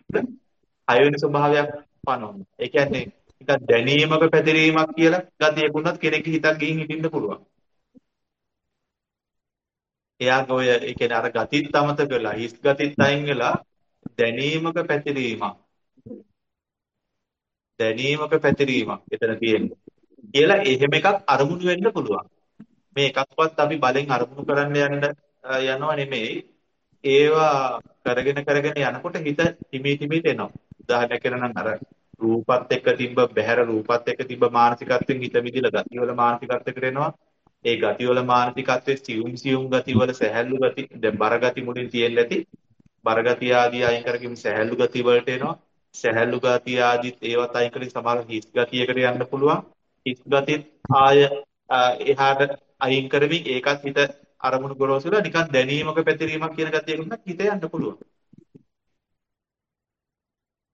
හය වෙනි ස්වභාවයක් පනවනවා. ඒ කියන්නේ නිකන් දැනීමක පැතිරීමක් කියලා ගතියකුණත් කෙනෙක් හිතක් ගිහින් හිටින්න පුළුවන්. එයාගේ ඔය ඒ කියන්නේ අර ගතිත් අමතක වෙලා හිස් ගතිත් අයින් වෙලා දැනීමක පැතිරීමක් දැනීමක පැතිරීමක් එතන තියෙන්නේ කියලා එහෙම එකක් අරමුණු වෙන්න පුළුවන්. මේ එකක්වත් අපි බලෙන් අරමුණු කරන්න යන්න යනවා නෙමෙයි. ඒවා කරගෙන කරගෙන යනකොට හිත හිමී හිමීට එනවා උදාහරණයක් කරනම් අර රූපත් එක්ක තිබ්බ බහැර රූපත් එක්ක තිබ්බ මානසිකත්වෙන් හිත මිදිලා ගතිවල මානසිකත්වයකට එනවා. ඒ ගතිවල මානසිකත්වයේ සියුම් සියුම් ගතිවල සැහැල්ලු ගති දැන් බර ගති මුලින් තියෙන්න ඇති බර ගතිය ආදී අයින් කරගෙන සැහැල්ලු ගති වලට එනවා. සැහැල්ලු ගතිය ආදීත් ඒවත් අයින් කරගෙන සමහර හිස් ගතියකට යන්න පුළුවන්. හිස් ගතිත් ආය එහාට අයින් කරමින් ඒකත් හිත අරමුණු ගොරෝසුලා නිකන් දැනීමක පැතිරීමක් කියන ගතියකට හිත යන්න පුළුවන්.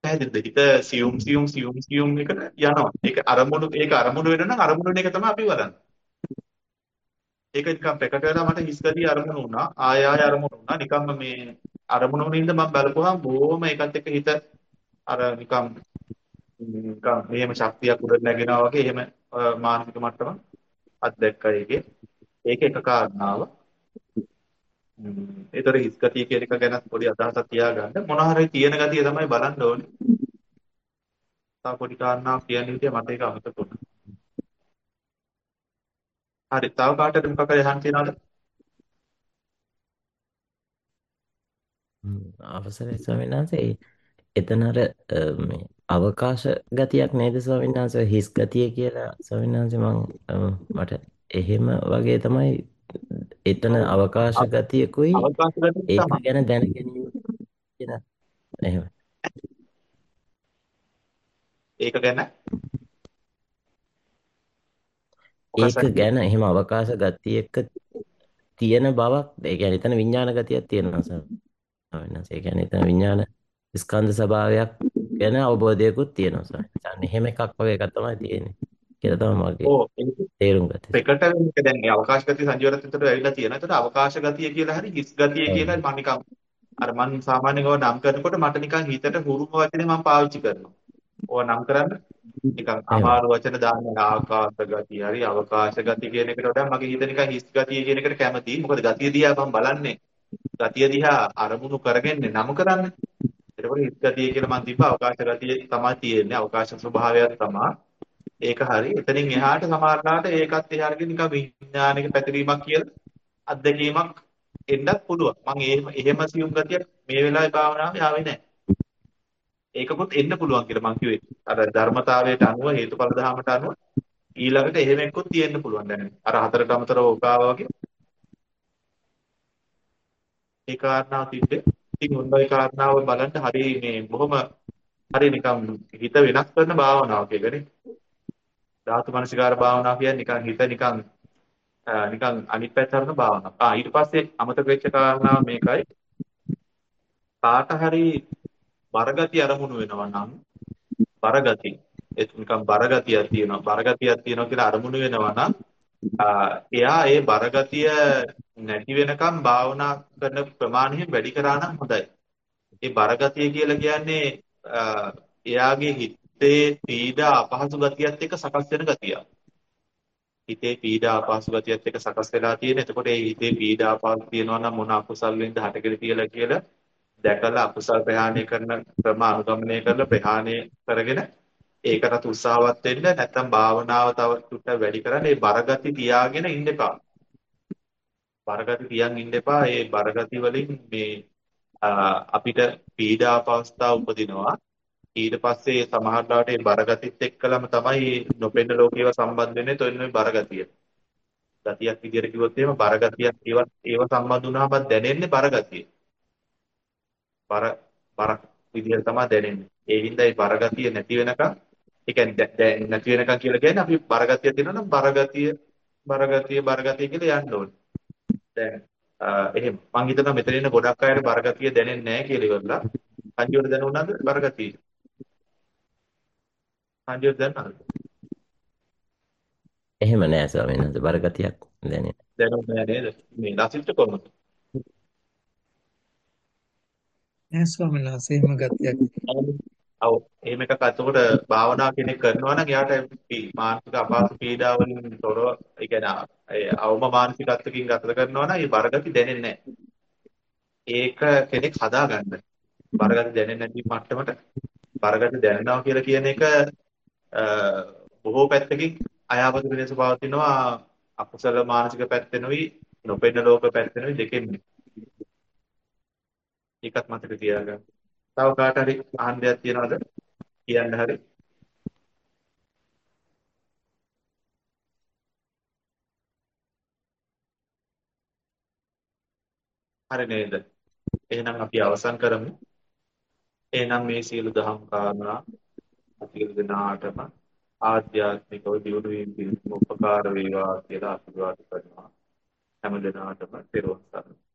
පැහැදිලිද? හිත සියුම් සියුම් සියුම් සියුම් එකට යනවා. ඒක අරමුණු ඒක අරමුණු වෙන නම් අරමුණු වෙන එක තමයි අපි වරන්නේ ඒක නිකන් ප්‍රකට වෙලා මට හිස් ගතිය අරමුණු වුණා. ආය ආය අරමුණු වුණා. නිකම්ම මේ අරමුණු වලින්ද මම බලපුවාම බොහොම ඒකත් එක්ක හිත අර නිකම් නිකම් මෙහෙම ශක්තියක් උඩ නැගෙනවා වගේ එහෙම මානසික මට්ටම අත්දැක්කා ඒකේ. ඒක එක කාරණාව. ඒතර හිස් ගතිය කියන එක ගැන පොඩි අදහසක් තියාගන්න. මොන හරි තියෙන ගතිය තමයි බලන්න ඕනේ. තව පොඩි කාරණාවක් කියන්න විදිය මට ඒක අමතක වුණා. හරි තව කාටද මොකක් හරි අහන්න තියනවද? අවසරයි ස්වාමීන් වහන්සේ එතන අර මේ අවකාශ ගතියක් නේද ස්වාමීන් වහන්සේ හිස් ගතිය කියලා ස්වාමීන් වහන්සේ මම මට එහෙම වගේ තමයි එතන අවකාශ ගතියකුයි ඒක. ගැන දැන ගැනීම කියන එහෙම ඒක ගැන ඒක ගැන එහෙම අවකාශ ගතියක තියෙන බවක් ඒ කියන්නේ එතන විඥාන ගතියක් තියෙනවා වහන්සේ. ඒ කියන්නේ එතන විඥාන ස්කන්ධ ස්වභාවයක් ගැන අවබෝධයකුත් තියෙනවා වහන්සේ. එහෙම එකක් වගේ එකක් තමයි තියෙන්නේ. කියලා තමයි මගේ තේරුම් ගත්තේ. ප්‍රකට වෙන එක දැන් මේ අවකාශ ගතිය සංජීවරත් විතර ඇවිල්ලා තියෙනවා. ඒතර අවකාශ ගතිය කියලා හරි හිස් ගතිය කියලා මම නිකන් අර මම සාමාන්‍යව නම් කරනකොට මට නිකන් හිතට හුරුම වචනේ මම පාවිච්චි කරනවා. ඕවා නම් කරන්න නිකන් අමාරු වචන දාන්න ආකාශ ගතිය හරි අවකාශ ගතිය කියන එකට වඩා මගේ හිත නිකන් හිස් ගතිය කියන එකට කැමතියි. මොකද ගතිය දිහා මම බලන්නේ ගතිය දිහා අරමුණු කරගෙන්නේ නම් කරන්නේ. එතකොට හිස් ගතිය කියලා මම තිබ්බ අවකාශ ගතිය තමයි තියෙන්නේ. අවකාශ ස්වභාවයක් තමයි. ඒක හරි. එතනින් එහාට සමහරලාට ඒකත් එහාට නිකන් විඥානික පැතිරීමක් කියලා අත්දැකීමක් එන්නත් පුළුවන්. මම එහෙම එහෙම සියුම් ගතියක් මේ වෙලාවේ භාවනාවේ ආවේ නැහැ. ඒකකුත් එන්න පුළුවන් කියලා මම කිව්වේ. අර ධර්මතාවයට අනුව හේතුඵල ධහමට අනුව ඊළඟට එහෙම එක්කත් තියෙන්න පුළුවන් දැන්. අර හතරට අමතරව ඕකාව වගේ. ඒ කාරණාව තිබ්බේ. ඉතින් ඔන්න ඔය කාරණාව බලන්න හරි මේ බොහොම හරි නිකන් හිත වෙනස් කරන භාවනාවක් ඒකනේ. ධාතු මනසිකාර භාවනාව කියන්නේ නිකන් හිත නිකන් නිකන් අනිත් පැත්ත හරන භාවනාවක්. ආ ඊට පස්සේ අමතක වෙච්ච කාරණාව මේකයි. කාට හරි බරගති අරමුණු වෙනවා නම් බරගති ඒ නිකන් බරගතියක් තියෙනවා. බරගතියක් තියෙනවා කියලා අරමුණු වෙනවා නම් එයා ඒ බරගතිය නැති වෙනකම් භාවනා කරන ප්‍රමාණය වැඩි කරා නම් හොඳයි. ඒ බරගතිය කියලා කියන්නේ එයාගේ හිතේ පීඩා අපහසු ගතියත් එක්ක සකස් වෙන ගතියක්. හිතේ පීඩා අපහසු ගතියත් එක්ක සකස් වෙලා තියෙන. එතකොට ඒ හිතේ පීඩා අපහසු තියෙනවා නම් මොන අකුසල් වෙන්ද හටගෙන කියලා කියලා දැකලා අකුසල් ප්‍රහාණය කරන ක්‍රම අනුගමනය කරලා ප්‍රහාණය කරගෙන ඒකට උත්සාහවත් වෙන්න නැත්නම් භාවනාව තව ටිකක් වැඩි කරන්න ඒ බරගති තියාගෙන ඉන්න එපා. බරගති තියන් ඉන්න එපා. ඒ බරගති වලින් මේ අපිට පීඩා අවස්ථා උපදිනවා. ඊට පස්සේ සමහරවිට මේ බරගතිත් එක්කලම තමයි නොපෙන්න ලෝකේව සම්බන්ධ වෙන්නේ තොන්නේ බරගතිය. ගතියක් විදියට කිව්වොත් එහෙම බරගතියක් ඒවත් ඒව සම්බන්ධ වුණාම දැනෙන්නේ බරගතිය. බර බරක් විදියට තමයි දැනෙන්නේ. ඒ හින්දා මේ බරගතිය නැති වෙනකන් ඒ කියන්නේ නැති වෙනකන් කියලා කියන්නේ අපි බරගතිය තියෙනවා නම් බරගතිය බරගතිය බරගතිය කියලා යන්න ඕනේ. දැන් එහෙම මං හිතනවා මෙතන ඉන්න ගොඩක් අයට බරගතිය දැනෙන්නේ නැහැ කියලා ඉවරලා. සංජීවට දැනුණාද බරගතිය? සංජීවට දැනනද? එහෙම නෑ ස්වාමීන් වහන්සේ බරගතියක් දැනෙන්නේ. දැනුන්නේ නේද? මේ ලසිට කොහොමද? නෑ ස්වාමීන් වහන්සේ එහෙම ගතියක්. ඔව් එහෙම එකක් අතකොට භාවනා කෙනෙක් කරනවා නම් එයාට මානසික අපහසු පීඩා වලින් තොරව ඒ කියන්නේ අවම මානසිකත්වකින් ගත කරනවා නම් ඒ බරගති දැනෙන්නේ ඒක කෙනෙක් හදාගන්න. බරගති දැනෙන්නේ නැති මට්ටමට බරගති දැනෙනවා කියලා කියන එක බොහෝ පැත්තකින් අයාවත වෙනස පවතිනවා අකුසල මානසික පැත්තෙනුයි නොපෙන්න ලෝක පැත්තෙනුයි දෙකෙන්. ඒකත් මතක තියාගන්න. තව කාට හරි අහන්න දෙයක් තියනවද? කියන්න හරි. හරි නේද? එහෙනම් අපි අවසන් කරමු. එහෙනම් මේ සියලු දහම් කාරණා සියලු දෙනාටම ආධ්‍යාත්මිකව දියුණු වීම පිණිස උපකාර වේවා කියලා ආශිර්වාද කරනවා. හැම දිනාටම පෙරවන් සරණයි.